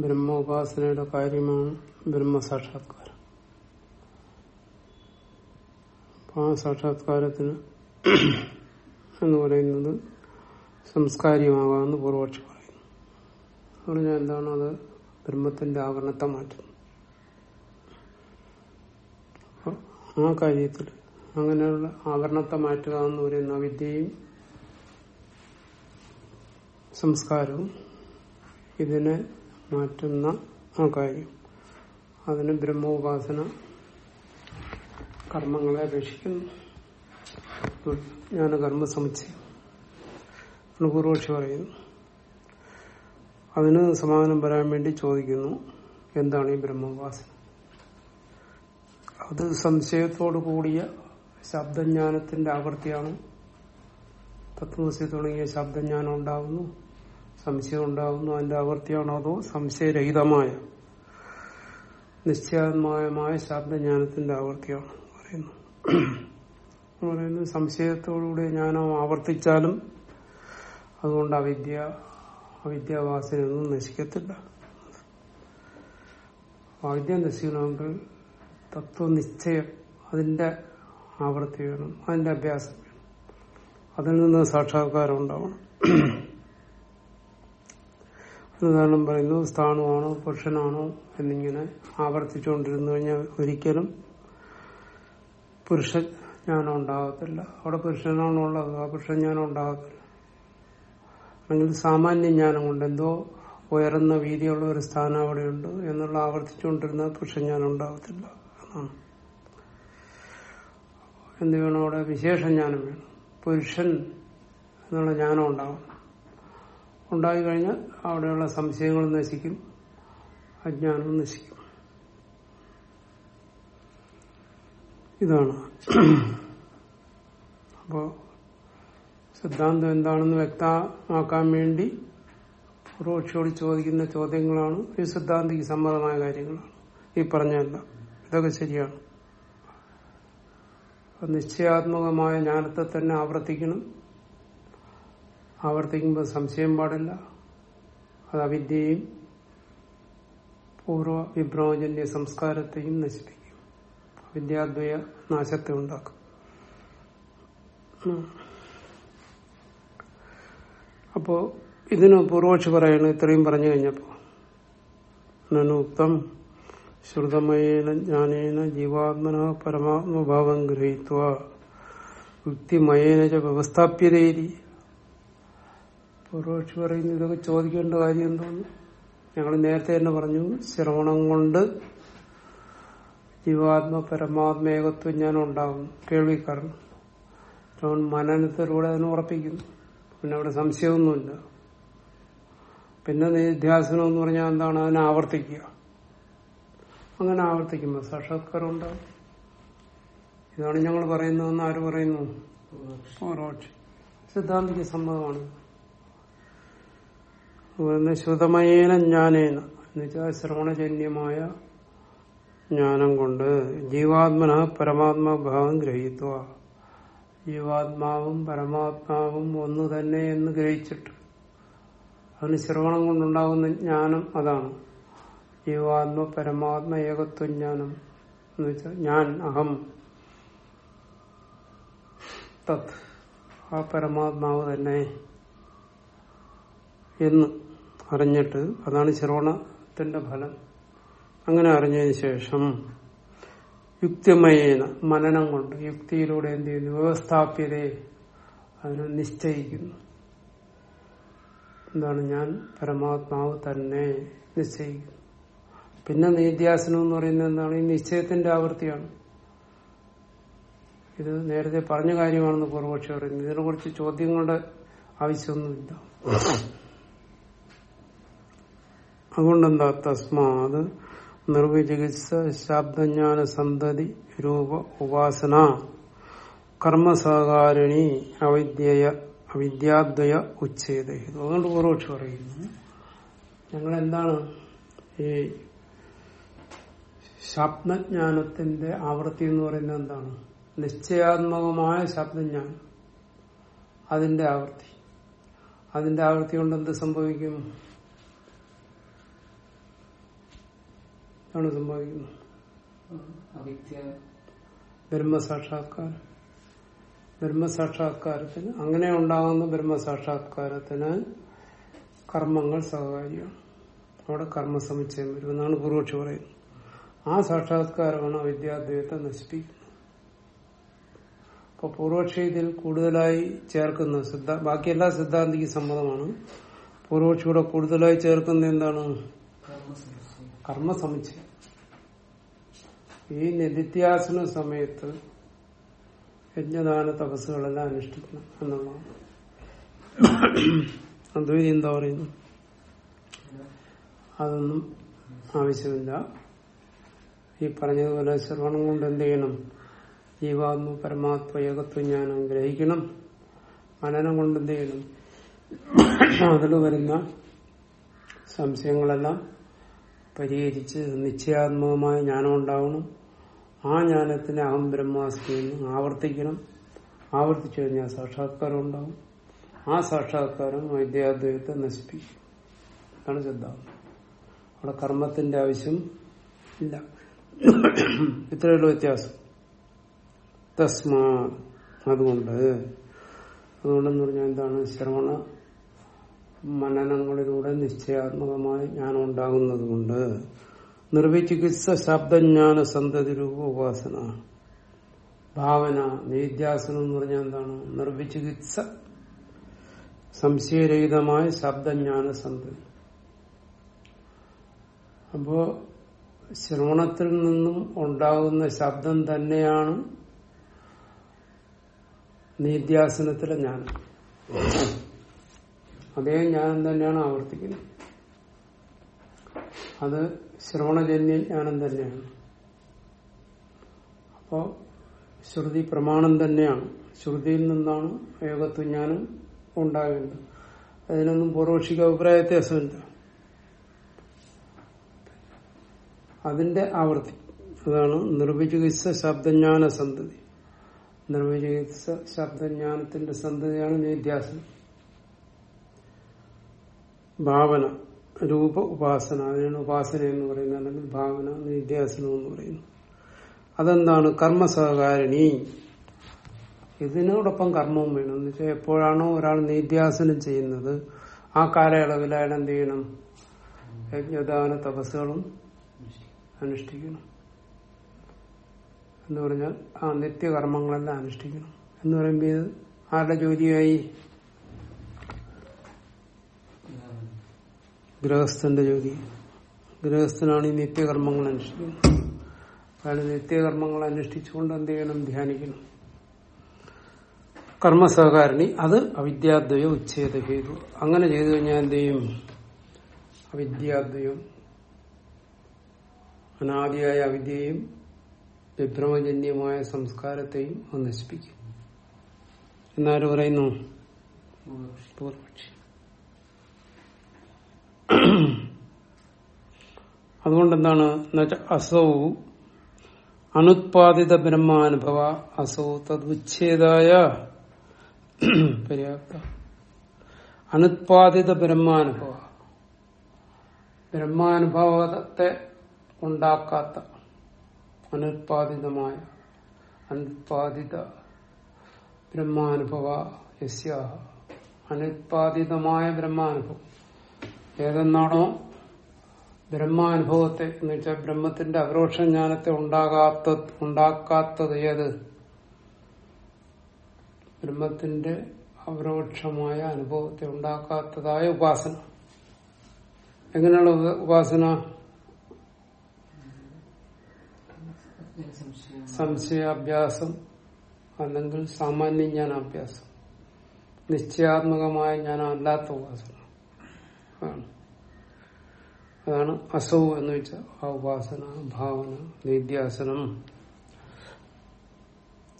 ബ്രഹ്മോപാസനയുടെ കാര്യമാണ് ബ്രഹ്മസാക്ഷാത്കാരം. അപ്പൊ ആ സാക്ഷാത്കാരത്തിന് എന്ന് പറയുന്നത് സംസ്കാര്യമാകാമെന്ന് പൂർവക്ഷി പറയുന്നു. പറഞ്ഞാൽ എന്താണ് അത്? ബ്രഹ്മത്തിന്റെ ആവരണത്തെ മാറ്റുന്നു. ആ കാര്യത്തിൽ അങ്ങനെയുള്ള ആവരണത്തെ മാറ്റുക എന്ന് പറയുന്ന വിദ്യയും സംസ്കാരവും ഇതിനെ മാറ്റുന്ന ആ കാര്യം. അതിന് ബ്രഹ്മോപാസന കർമ്മങ്ങളെ അപേക്ഷിക്കുന്നു. ഞാൻ കർമ്മ സമുച്ചയം പൂർവക്ഷി പറയുന്നു. അതിന് സമാധാനം വരാൻ വേണ്ടി ചോദിക്കുന്നു എന്താണ് ഈ ബ്രഹ്മോപാസന? അത് സംശയത്തോടു കൂടിയ ശബ്ദജ്ഞാനത്തിന്റെ ആവൃത്തിയാണ്. തത്വമസി തുടങ്ങിയ ശബ്ദജ്ഞാനം ഉണ്ടാകുന്നു സംശയം ഉണ്ടാകുന്നു അതിന്റെ ആവൃത്തിയാണോ അതോ സംശയരഹിതമായ നിശ്ചയമായ ശബ്ദജ്ഞാനത്തിന്റെ ആവൃത്തിയാണ് പറയുന്നു. പറയുന്നത് സംശയത്തോടുകൂടി ജ്ഞാനം ആവർത്തിച്ചാലും അതുകൊണ്ട് അവിദ്യ അവിദ്യാവാസനൊന്നും നശിക്കത്തില്ല. വൈദ്യ നശിക്കണമെങ്കിൽ തത്വനിശ്ചയം അതിന്റെ ആവൃത്തി വേണം അതിന്റെ അഭ്യാസം വേണം. അതിൽ നിന്ന് സാക്ഷാത്കാരം ഉണ്ടാവണം. ഉദാഹരണം പറയുന്നു സ്ഥാണുവാണോ പുരുഷനാണോ എന്നിങ്ങനെ ആവർത്തിച്ചുകൊണ്ടിരുന്നു കഴിഞ്ഞാൽ ഒരിക്കലും പുരുഷ ജ്ഞാനം ഉണ്ടാകത്തില്ല. അവിടെ പുരുഷനാണോ ഉള്ളത് ആ പുരുഷ ജ്ഞാനം ഉണ്ടാകത്തില്ല. അല്ലെങ്കിൽ സാമാന്യ ജ്ഞാനം കൊണ്ട് എന്തോ ഉയർന്ന വീതിയുള്ള ഒരു സ്ഥാനം അവിടെയുണ്ട് എന്നുള്ള ആവർത്തിച്ചുകൊണ്ടിരുന്ന പുരുഷജ്ഞാനം ഉണ്ടാകത്തില്ല എന്നാണ്. എന്ത് വേണം അവിടെ? വിശേഷ ജ്ഞാനം വേണം. പുരുഷൻ എന്നുള്ള ജ്ഞാനം ഉണ്ടാവും ഉണ്ടായി കഴിഞ്ഞാൽ അവിടെയുള്ള സംശയങ്ങൾ നശിക്കും അജ്ഞാനവും നശിക്കും. ഇതാണ്. അപ്പോ സിദ്ധാന്തം എന്താണെന്ന് വ്യക്തമാക്കാൻ വേണ്ടി പൂർവക്ഷിയോട് ചോദിക്കുന്ന ചോദ്യങ്ങളാണ്. ഈ സിദ്ധാന്തിക്ക് സമ്മതമായ കാര്യങ്ങളാണ്. ഈ പറഞ്ഞല്ല ഇതൊക്കെ ശരിയാണ്. നിശ്ചയാത്മകമായ ജ്ഞാനത്തെ തന്നെ ആവർത്തിക്കണം. ആവർത്തിക്കുമ്പോൾ സംശയം പാടില്ല. അത് അവിദ്യയും പൂർവ വിഭ്രമജന്യ സംസ്കാരത്തെയും നശിപ്പിക്കും. വിദ്യാദ്വയ നാശത്തെ ഉണ്ടാക്കും. അപ്പോ ഇതിന് പൂർവക്ഷി പറയണ ഇത്രയും പറഞ്ഞു കഴിഞ്ഞപ്പോ നനുക്തം ശ്രുതമയേന ജ്ഞാനേന ജീവാത്മന പരമാത്മഭാവം ഗ്രഹിത്വ. യുക്തിമയേന വ്യവസ്ഥാപ്യതേരി പൂർവക്ഷി പറയുന്നു ഇതൊക്കെ ചോദിക്കേണ്ട കാര്യം എന്താണ് ഞങ്ങൾ നേരത്തെ തന്നെ പറഞ്ഞു ശ്രവണം കൊണ്ട് ജീവാത്മ പരമാത്മേകത്വം ഞാൻ ഉണ്ടാകും. കേൾവിക്കാരൻ അവൻ മനനത്തിലൂടെ അതിനെ ഉറപ്പിക്കുന്നു. പിന്നെ അവിടെ സംശയമൊന്നുമില്ല. പിന്നെ നിധ്യാസനം എന്ന് പറഞ്ഞാൽ എന്താണ്? അതിനെ ആവർത്തിക്കുക. അങ്ങനെ ആവർത്തിക്കുമ്പോൾ സാക്ഷാത്കാരം ഉണ്ടാവും ഇതാണ് ഞങ്ങൾ പറയുന്നതെന്ന് ആര് പറയുന്നു? സിദ്ധാന്തിക്ക് സമ്മതമാണ്. പറയുന്ന ശ്രുതമയേന ജ്ഞാനേന. എന്നുവെച്ചാൽ ശ്രവണജന്യമായ ജ്ഞാനം കൊണ്ട് ജീവാത്മന പരമാത്മാഭാവം ഗ്രഹിക്കുക ജീവാത്മാവും പരമാത്മാവും ഒന്ന് തന്നെ എന്ന് ഗ്രഹിച്ചിട്ട് അതിന് ശ്രവണം കൊണ്ടുണ്ടാകുന്ന ജ്ഞാനം അതാണ്. ജീവാത്മ പരമാത്മ ഏകത്വ ജ്ഞാനം. എന്ന് വെച്ചാൽ ഞാൻ അഹം. തത്. ആ പരമാത്മാവ് തന്നെ. എന്ന്. അറിഞ്ഞിട്ട് അതാണ് ശ്രവണത്തിന്റെ ഫലം. അങ്ങനെ അറിഞ്ഞതിന് ശേഷം യുക്തിമയേന മനനം കൊണ്ട് യുക്തിയിലൂടെ എന്ത് ചെയ്യുന്നു? വ്യവസ്ഥാപ്യതയെ അതിനെ നിശ്ചയിക്കുന്നു. എന്താണ് ഞാൻ പരമാത്മാവ് തന്നെ നിശ്ചയിക്കുന്നു. പിന്നെ നിത്യാസനം എന്ന് പറയുന്നത് എന്താണ്? ഈ നിശ്ചയത്തിന്റെ ആവൃത്തിയാണ്. ഇത് നേരത്തെ പറഞ്ഞ കാര്യമാണെന്ന് പൂർവപക്ഷി പറയുന്നത് ഇതിനെ കുറിച്ച് ചോദ്യങ്ങളുടെ ആവശ്യമൊന്നുമില്ല. അതുകൊണ്ടെന്താ? തസ്മാത് നിർവിചികിത്സ ശാബ്ദജ്ഞാന സന്തതി രൂപ ഉപാസന. കർമ്മസഹകാരിണി അവിദ്യയ അവിദ്യാദ്വയ ഉച്ഛേദ. അതുകൊണ്ട് പൂർവക്ഷി പറയുന്നു. ഞങ്ങൾ എന്താണ് ഈ ശബ്ദജ്ഞാനത്തിന്റെ ആവൃത്തി എന്ന് പറയുന്നത് എന്താണ്? നിശ്ചയാത്മകമായ ശബ്ദജ്ഞാനം. അതിന്റെ ആവൃത്തി. അതിന്റെ ആവൃത്തി കൊണ്ട് എന്ത് സംഭവിക്കും? ആണ് സംഭവിക്കുന്നത്. ബ്രഹ്മസാക്ഷാത്കാരം. ബ്രഹ്മസാക്ഷാത്കാരത്തിന് അങ്ങനെ ഉണ്ടാകുന്ന ബ്രഹ്മസാക്ഷാത്കാരത്തിന് കർമ്മങ്ങൾ സഹകാരിയാണ്. അവിടെ കർമ്മസമുച്ചയം വരും എന്നാണ് പൂർവക്ഷി പറയുന്നത്. ആ സാക്ഷാത്കാരമാണ് അവിദ്യാദ്വൈതത്തെ നശിപ്പിക്കുന്നത്. അപ്പൊ പൂർവക്ഷി ഇതിൽ കൂടുതലായി ചേർക്കുന്ന സിദ്ധ ബാക്കി എല്ലാ സിദ്ധാന്തിക്ക് സമ്മതമാണ്. പൂർവക്ഷിയുടെ കൂടുതലായി ചേർക്കുന്ന എന്താണ്? കർമ്മസമുച്ചയം. ഈ നിത്യാസന സമയത്ത് യജ്ഞദാന തപസ്സുകളെല്ലാം അനുഷ്ഠിക്കണം എന്നുള്ളതാണ്. അദ്വൈതി എന്താ പറയുന്നു? അതൊന്നും ആവശ്യമില്ല. ഈ പറഞ്ഞതുപോലെ ശ്രവണം കൊണ്ട് എന്ത് ചെയ്യണം ജീവാത്മ പരമാത്മ ഏകത്വം ഞാൻ ഗ്രഹിക്കണം. മനനം കൊണ്ട് എന്ത് ചെയ്യണം അതിൽ വരുന്ന സംശയങ്ങളെല്ലാം പരിഹരിച്ച് നിശ്ചയാത്മകമായ ജ്ഞാനം ഉണ്ടാവണം. ആ ജ്ഞാനത്തിന് അഹം ബ്രഹ്മാസ്മി എന്ന് ആവർത്തിക്കണം. ആവർത്തിച്ചു കഴിഞ്ഞാൽ സാക്ഷാത്കാരം ഉണ്ടാവും. ആ സാക്ഷാത്കാരം വൈദ്യാദ്വൈതത്തെ നശിപ്പിക്കും. അതാണ് സിദ്ധാന്തം. അവിടെ കർമ്മത്തിന്റെ ആവശ്യം ഇല്ല. ഇത്രയുള്ള വ്യത്യാസം. തസ്മാ അതുകൊണ്ട്. അതുകൊണ്ടെന്ന് പറഞ്ഞാൽ എന്താണ്? ശ്രവണ മനനങ്ങളിലൂടെ നിശ്ചയാത്മകമായി ജ്ഞാനം ഉണ്ടാകുന്നത് കൊണ്ട് നിർവിചികിത്സ ശബ്ദജ്ഞാന സന്തതി രൂപ ഉപാസന ഭാവന നിത്യാസനം എന്ന് പറഞ്ഞാൽ എന്താണ്? നിർവിചികിത്സ സംശയരഹിതമായ ശബ്ദജ്ഞാന സന്തതി. അപ്പോ ശ്രവണത്തിൽ നിന്നും ഉണ്ടാകുന്ന ശബ്ദം തന്നെയാണ് നിത്യാസനത്തിലെ ജ്ഞാനം. അതേ ജ്ഞാനം തന്നെയാണ് ആവർത്തിക്കുന്നത്. അത് ശ്രവണജന്യ ജ്ഞാനം തന്നെയാണ്. അപ്പോ ശ്രുതി പ്രമാണം തന്നെയാണ്. ശ്രുതിയിൽ നിന്നാണ് ഏകത്വജ്ഞാനം ഉണ്ടാകുന്നത് അതിനൊന്നും പൂർവക്ഷിക അഭിപ്രായ വ്യത്യാസമില്ല. അതിന്റെ ആവർത്തി. അതാണ് നിർവിചികിത്സ ശബ്ദജ്ഞാന സന്തതി. നിർവിചികിത്സ ശബ്ദജ്ഞാനത്തിന്റെ സന്തതിയാണ് നിത്യാസനം ഭാവന രൂപ ഉപാസന അതിനാണ് ഉപാസന എന്ന് പറയുന്നത് അല്ലെങ്കിൽ ഭാവന നിധ്യാസനം എന്ന് പറയുന്നു അതെന്താണ്? കർമ്മസഹകാരിണി. ഇതിനോടൊപ്പം കർമ്മവും വേണം. എന്ന് വെച്ചാൽ എപ്പോഴാണോ ഒരാൾ നിധ്യാസനം ചെയ്യുന്നത് ആ കാലയളവിൽ അയാൾ എന്ത് ചെയ്യണം? യജ്ഞദാന തപസ്സുകളും അനുഷ്ഠിക്കണം. എന്ന് പറഞ്ഞാൽ ആ നിത്യകർമ്മങ്ങളെല്ലാം അനുഷ്ഠിക്കണം. എന്ന് പറയുമ്പോൾ ആരുടെ ജോലിയായി? ഗൃഹസ്ഥന്റെ ജോലി ഗൃഹസ്ഥനാണ് ഈ നിത്യകർമ്മങ്ങൾ അനുഷ്ഠിക്കുന്നത്. അയാൾ നിത്യകർമ്മങ്ങൾ അനുഷ്ഠിച്ചുകൊണ്ട് എന്ത് ചെയ്യണം? ധ്യാനിക്കണം. കർമ്മസഹകാരണി അത് അവിദ്യാദ്വയ ഉച്ഛേദ ഹേതു അങ്ങനെ ചെയ്തു കഴിഞ്ഞാൽ എന്ത് ചെയ്യും? അവിദ്യാദ്വയം അനാദിയായ അവിദ്യയും വിഭ്രമജന്യമായ സംസ്കാരത്തെയും അത് നശിപ്പിക്കും. എന്നാരും പറയുന്നു? പൂർവക്ഷി അതുകൊണ്ടെന്താണ്? അസൗ അനുത്പാദിത ബ്രഹ്മാനുഭവ അസൗ തദ്വിച്ഛേദായ. പര്യാപ്ത. അനുത്പാദിത ബ്രഹ്മാനുഭവ. ബ്രഹ്മാനുഭവത്തെ ഉണ്ടാക്കാത്ത അനുത്പാദിതമായ അനുത്പാദിത ബ്രഹ്മാനുഭവ യസ്യ അനുത്പാദിതമായ ബ്രഹ്മാനുഭവം. ഏതെന്നാണോ ബ്രഹ്മാനുഭവത്തെ എന്ന് വെച്ചാൽ ബ്രഹ്മത്തിന്റെ അപരോക്ഷ ജ്ഞാനത്തെ ഉണ്ടാകാത്ത ഉണ്ടാക്കാത്തത് ഏത്? ബ്രഹ്മത്തിന്റെ അപരോക്ഷമായ അനുഭവത്തെ ഉണ്ടാക്കാത്തതായ ഉപാസന. എങ്ങനെയുള്ള ഉപാസന? സംശയാഭ്യാസം അല്ലെങ്കിൽ സാമാന്യ ജ്ഞാനാഭ്യാസം. നിശ്ചയാത്മകമായ ജ്ഞാനമല്ലാത്ത ഉപാസന. അതാണ് അതാണ് അസൗ എന്ന് വെച്ചാൽ ആ ഉപാസന ഭാവന നിത്യാസനം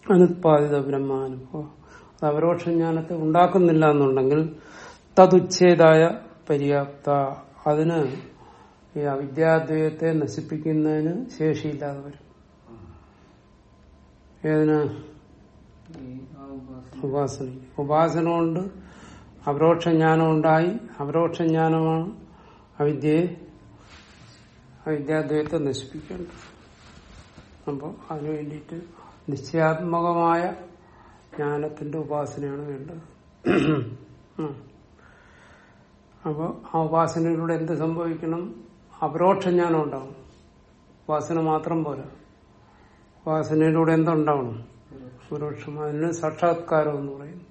അനുത്പാദിത ബ്രഹ്മാനുഭവം. അത് അപരോക്ഷ ജ്ഞാനത്തെ ഉണ്ടാക്കുന്നില്ല എന്നുണ്ടെങ്കിൽ തതുച്ഛേദായ പര്യാപ്ത. അതിന് ഈ അവിദ്യാദ്വയത്തെ നശിപ്പിക്കുന്നതിന് ശേഷിയില്ലാതെ വരും. ഏതിന്? ഉപാസന. ഉപാസന കൊണ്ട് അപരോക്ഷ ജ്ഞാനം ഉണ്ടായി അപരോക്ഷ ജ്ഞാനമാണ് അവിദ്യയെ അവിദ്യാദ്വൈത്തെ നശിപ്പിക്കേണ്ടത്. അപ്പോൾ അതിനു വേണ്ടിയിട്ട് നിശ്ചയാത്മകമായ ജ്ഞാനത്തിന്റെ ഉപാസനയാണ് വേണ്ടത്. അപ്പോൾ ആ ഉപാസനയിലൂടെ എന്ത് സംഭവിക്കണം? അപരോക്ഷ ജ്ഞാനം ഉണ്ടാവും. ഉപാസന മാത്രം പോരാ. ഉപാസനയിലൂടെ എന്തുണ്ടാവണം? പരോക്ഷം അതിന് സാക്ഷാത്കാരം എന്ന് പറയും.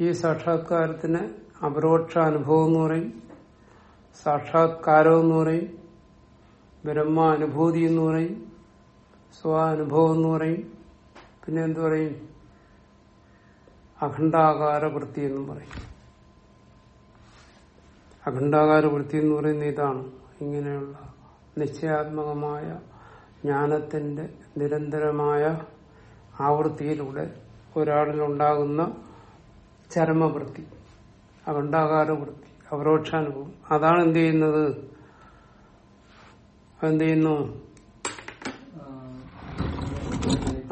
ഈ സാക്ഷാത്കാരത്തിന് അപരോക്ഷ അനുഭവം എന്ന് പറയും. സാക്ഷാത്കാരം എന്ന് പറയും. ബ്രഹ്മാനുഭൂതി എന്ന് പറയും. സ്വാനുഭവം എന്ന് പറയും. പിന്നെ എന്തു പറയും? അഖണ്ഡാകാര വൃത്തി എന്നും പറയും. അഖണ്ഡാകാര വൃത്തി എന്ന് പറയുന്ന ഇതാണ്. ഇങ്ങനെയുള്ള നിശ്ചയാത്മകമായ ജ്ഞാനത്തിന്റെ നിരന്തരമായ ആവൃത്തിയിലൂടെ ഒരാളിലുണ്ടാകുന്ന ചരമവൃത്തി അഖണ്ഡാകാര വൃത്തി അപരോക്ഷാനുഭവം അതാണ് എന്ത് ചെയ്യുന്നത്? എന്ത് ചെയ്യുന്നു?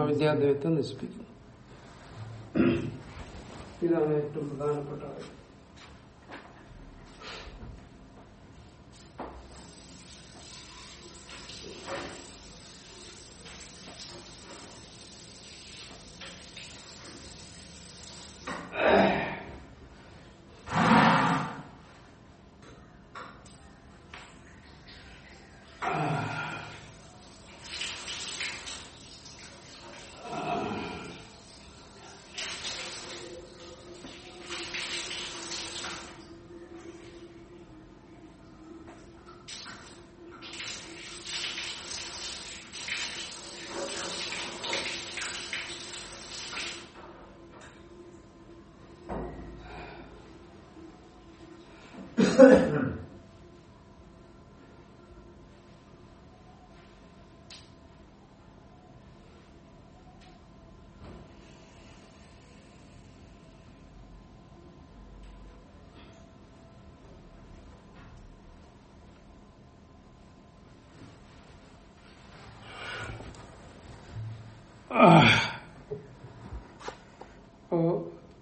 അവിദ്യാദ്വൈത്തെ നശിപ്പിക്കുന്നു. ഇതാണ് ഏറ്റവും പ്രധാനപ്പെട്ട കാര്യം.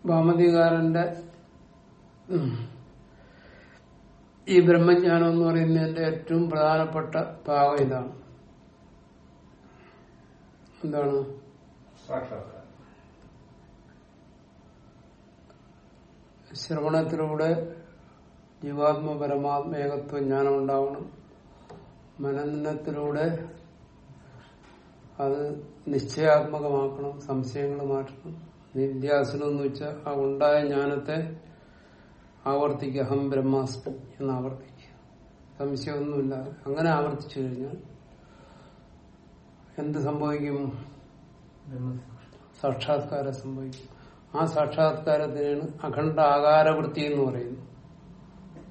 ഭാമതികാരന്റെ ഈ ബ്രഹ്മജ്ഞാനം എന്ന് പറയുന്നതിന്റെ ഏറ്റവും പ്രധാനപ്പെട്ട ഭാഗം ഇതാണ്. എന്താണ്? ശ്രവണത്തിലൂടെ ജീവാത്മ പരമാത്മേകത്വ ജ്ഞാനം ഉണ്ടാവണം മനനത്തിലൂടെ അത് നിശ്ചയാത്മകമാക്കണം സംശയങ്ങൾ മാറ്റണം. നിത്യാസനം എന്ന് വെച്ചാൽ ആ ഉണ്ടായ ജ്ഞാനത്തെ ആവർത്തിക്കുക. അഹം ബ്രഹ്മാസ്മി എന്ന് ആവർത്തിക്കുക. സംശയമൊന്നുമില്ല. അങ്ങനെ ആവർത്തിച്ചു കഴിഞ്ഞാൽ എന്ത് സംഭവിക്കും? സാക്ഷാത്കാരം സംഭവിക്കും. ആ സാക്ഷാത്കാരത്തിനാണ് അഖണ്ഡ ആകാരവൃത്തി എന്ന് പറയുന്നത്.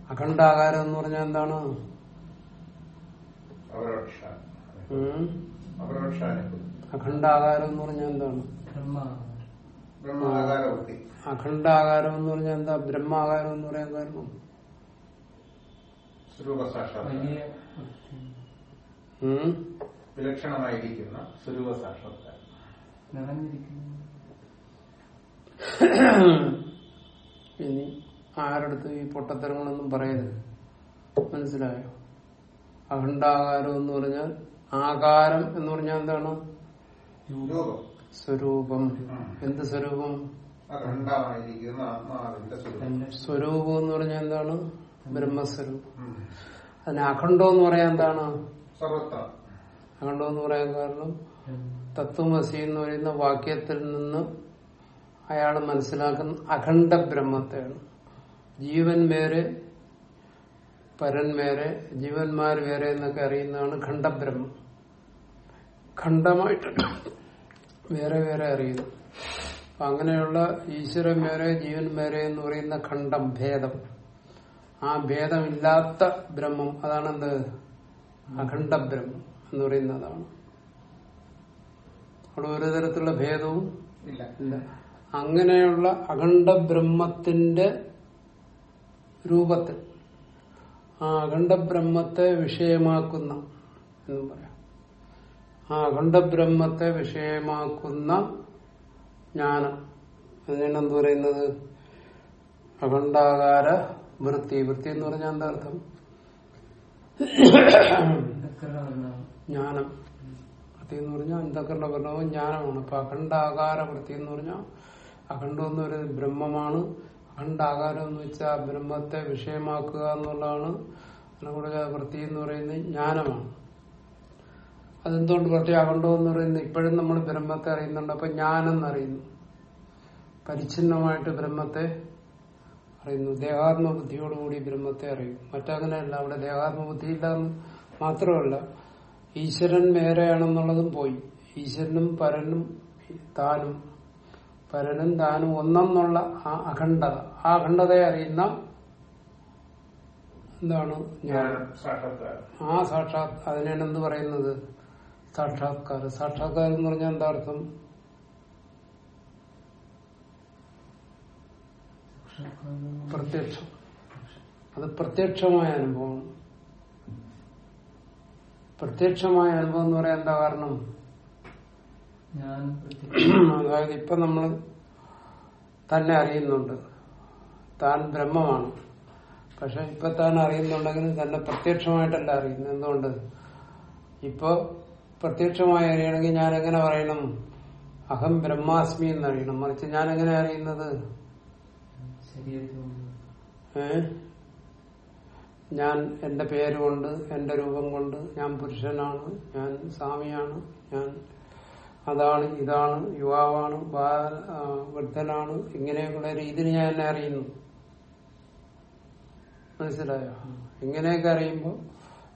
അഖണ്ഡാകാരം എന്ന് പറഞ്ഞാൽ എന്താണ്? അപരോക്ഷ? അപരോക്ഷാനുഭൂതി അഖണ്ഡാകാരം എന്ന് പറഞ്ഞാൽ എന്താണ്? അഖണ്ഡാകാരം എന്ന് പറഞ്ഞാൽ എന്താ? ബ്രഹ്മാകാരം എന്ന് പറയാൻ കാരണം? വിലക്ഷണമായിരിക്കുന്ന സ്വരൂപ സാക്ഷാത്കാരം ഇനി ആരടുത്ത് ഈ പൊട്ടത്തരങ്ങളൊന്നും പറയരുത്. മനസ്സിലായോ? അഖണ്ഡാകാരം എന്ന് പറഞ്ഞാൽ ആകാരം എന്ന് പറഞ്ഞാൽ എന്താണ്? സ്വരൂപം. എന്ത് സ്വരൂപം? സ്വരൂപം. എന്ന് പറഞ്ഞാൽ എന്താണ്? ബ്രഹ്മസ്വരൂപം. അതിന് അഖണ്ഡം എന്ന് പറയാൻ എന്താണ്? അഖണ്ഡം എന്ന് പറയാൻ കാരണം തത്വമസി എന്ന് പറയുന്ന വാക്യത്തിൽ നിന്ന് അയാൾ മനസ്സിലാക്കുന്ന അഖണ്ഡ ബ്രഹ്മത്തെയാണ്. ജീവൻ വേറെ പരൻ വേറെ ജീവന്മാർ വേറെ എന്നൊക്കെ അറിയുന്നതാണ് ഖണ്ഡബ്രഹ്മം. ഖണ്ഡമായിട്ട് വേറെ വേറെ അറിയുന്നു. അപ്പൊ അങ്ങനെയുള്ള ഈശ്വരൻ വേറെ ജീവൻ വേറെ എന്ന് പറയുന്ന ഖണ്ഡം ഭേദം. ആ ഭേദമില്ലാത്ത ബ്രഹ്മം അതാണെന്ത്? അഖണ്ഡ ബ്രഹ്മം എന്ന് പറയുന്നതാണ്. അവിടെ ഒരു തരത്തിലുള്ള ഭേദവും ഇല്ല. ഇല്ല. അങ്ങനെയുള്ള അഖണ്ഡ ബ്രഹ്മത്തിന്റെ രൂപത്തിൽ ആ അഖണ്ഡ ബ്രഹ്മത്തെ വിഷയമാക്കുന്ന എന്നും പറയാം. ആ അഖണ്ഡ ബ്രഹ്മത്തെ വിഷയമാക്കുന്ന ജ്ഞാനം. അതിനെന്ത് പറയുന്നത്? അഖണ്ഡാകാര വൃത്തി. വൃത്തി എന്ന് പറഞ്ഞാൽ എന്താ അർത്ഥം? ജ്ഞാനം. വൃത്തി എന്ന് പറഞ്ഞാൽ അന്ധകരണ വർണവും ജ്ഞാനമാണ്. അപ്പൊ അഖണ്ഡാകാര വൃത്തി എന്ന് പറഞ്ഞാൽ അഖണ്ഡം എന്ന് പറയുന്നത് ബ്രഹ്മമാണ്. അഖണ്ഡാകാരം എന്ന് വെച്ചാൽ ബ്രഹ്മത്തെ വിഷയമാക്കുക എന്നുള്ളതാണ്. അതിനെ കൂടുതൽ വൃത്തി എന്ന് പറയുന്നത് ജ്ഞാനമാണ്. അതെന്തുകൊണ്ട് പ്രത്യാകണ്ടോ എന്ന് പറയുന്നത് ഇപ്പോഴും നമ്മൾ ബ്രഹ്മത്തെ അറിയുന്നുണ്ട്. അപ്പൊ ഞാനെന്നറിയുന്നു പരിച്ഛിന്നമായിട്ട് ബ്രഹ്മത്തെ അറിയുന്നു. ദേഹാത്മ ബുദ്ധിയോടുകൂടി ബ്രഹ്മത്തെ അറിയും. മറ്റങ്ങനെയല്ല അവിടെ ദേഹാത്മ ബുദ്ധിയില്ല എന്ന് മാത്രമല്ല ഈശ്വരൻ വേറെയാണെന്നുള്ളതും പോയി. ഈശ്വരനും പരനും താനും പരനും താനും ഒന്നെന്നുള്ള ആ അഖണ്ഡത. ആ അഖണ്ഡതയെ അറിയുന്ന എന്താണ്? ഞാൻ ആ സാക്ഷാത് അതിനെന്ത് പറയുന്നത്? സാക്ഷാത്കാരം. സാക്ഷാത്കാരം എന്ന് പറഞ്ഞാൽ എന്താ അർത്ഥം? പ്രത്യക്ഷം. അത് പ്രത്യക്ഷമായ അനുഭവം പ്രത്യക്ഷമായ അനുഭവം എന്ന് പറയാൻ എന്താ കാരണം? അതായത് ഇപ്പൊ നമ്മൾ തന്നെ അറിയുന്നുണ്ട്. താൻ ബ്രഹ്മമാണ്. പക്ഷെ ഇപ്പൊ താൻ അറിയുന്നുണ്ടെങ്കിൽ തന്നെ പ്രത്യക്ഷമായിട്ടല്ല അറിയുന്നത്. എന്തുകൊണ്ട്? ഇപ്പൊ പ്രത്യക്ഷമായി അറിയണമെങ്കിൽ ഞാൻ എങ്ങനെ പറയണം? അഹം ബ്രഹ്മാസ്മി എന്ന് അറിയണം മറിച്ച് ഞാൻ എങ്ങനെ അറിയുന്നത്? ഏ? ഞാൻ എന്റെ പേരുകൊണ്ട് എന്റെ രൂപം കൊണ്ട് ഞാൻ പുരുഷനാണ് ഞാൻ സ്വാമിയാണ് ഞാൻ അതാണ് ഇതാണ് യുവാവാണ് വൃദ്ധനാണ് ഇങ്ങനെയൊക്കെയുള്ള രീതിയിൽ ഞാൻ എന്നെ അറിയുന്നു. മനസ്സിലായോ? ഇങ്ങനെയൊക്കെ അറിയുമ്പോൾ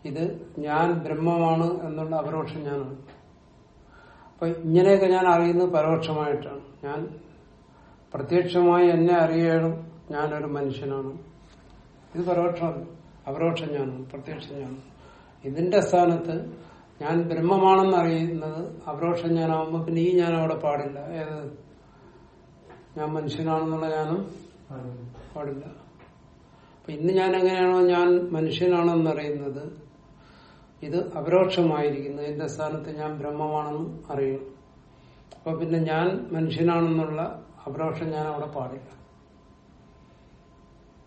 ഇത് ഞാൻ ബ്രഹ്മമാണ് എന്നുള്ള അപരോക്ഷ ഞാനാണ്. അപ്പൊ ഇങ്ങനെയൊക്കെ ഞാൻ അറിയുന്നത് പരോക്ഷമായിട്ടാണ്. ഞാൻ പ്രത്യക്ഷമായി എന്നെ അറിയണം ഞാനൊരു മനുഷ്യനാണ്. ഇത് പരോക്ഷമാണ് അപരോക്ഷം ഞാനാണ് പ്രത്യക്ഷം ഞാനാണ്. ഇതിന്റെ സ്ഥാനത്ത് ഞാൻ ബ്രഹ്മമാണെന്ന് അറിയുന്നത് അപരോക്ഷം ഞാനാവുമ്പോൾ പിന്നെ ഈ ഞാൻ അവിടെ പാടില്ല. ഏത്? ഞാൻ മനുഷ്യനാണെന്നുള്ള ഞാനും പാടില്ല. അപ്പൊ ഇന്ന് ഞാൻ എങ്ങനെയാണോ ഞാൻ മനുഷ്യനാണെന്ന് അറിയുന്നത് ഇത് അപരോക്ഷമായിരിക്കുന്നു. എന്റെ സ്ഥാനത്ത് ഞാൻ ബ്രഹ്മമാണെന്നും അറിയണം അപ്പൊ പിന്നെ ഞാൻ മനുഷ്യനാണെന്നുള്ള അപരോക്ഷം ഞാൻ അവിടെ പാടില്ല.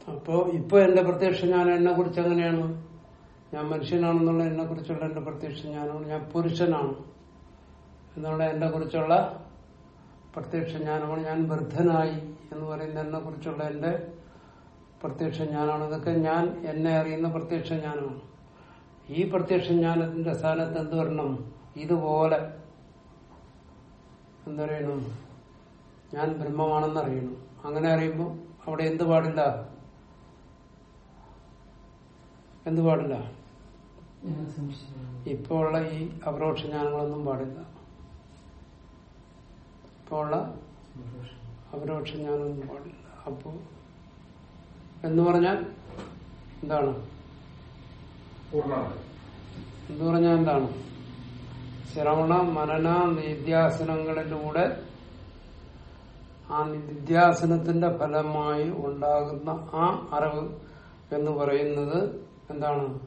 അപ്പോ ഇപ്പൊ എന്റെ പ്രത്യക്ഷ ഞാൻ എന്നെ കുറിച്ച് എങ്ങനെയാണ്? ഞാൻ മനുഷ്യനാണെന്നുള്ള എന്നെ കുറിച്ചുള്ള എന്റെ പ്രത്യക്ഷ ഞാനാണ്. ഞാൻ പുരുഷനാണ് എന്നുള്ള എന്നെ കുറിച്ചുള്ള പ്രത്യക്ഷ ജ്ഞാനമാണ് ഞാൻ വൃദ്ധനായി എന്ന് പറയുന്ന എന്നെ കുറിച്ചുള്ള എന്റെ പ്രത്യക്ഷ ഞാനാണ്. ഇതൊക്കെ ഞാൻ എന്നെ അറിയുന്ന പ്രത്യക്ഷ ജ്ഞാനമാണ് ഈ പ്രത്യക്ഷ ജ്ഞാനത്തിന്റെ സ്ഥാനത്ത് എന്ത് വരണം? ഇതുപോലെ. എന്തറിയണം ഞാൻ ബ്രഹ്മമാണെന്ന് അറിയണം അങ്ങനെ അറിയുമ്പോൾ അവിടെ എന്ത് പാടില്ല? എന്ത് പാടില്ല? ഇപ്പോഴുള്ള ഈ അപരോക്ഷ ജ്ഞാനങ്ങളൊന്നും പാടില്ല. ഇപ്പോഴുള്ള അപരോക്ഷ ജ്ഞാനമൊന്നും പാടില്ല. അപ്പോ എന്ന് പറഞ്ഞാൽ എന്താണ്? പൂർണമായി എന്ന് പറഞ്ഞാൽ എന്താണ്? ശ്രവണ മനന നിത്യാസനങ്ങളിലൂടെ ആ നിത്യാസനത്തിന്റെ ഫലമായി ഉണ്ടാകുന്ന ആ അറിവ് എന്ന് പറയുന്നത് എന്താണ്?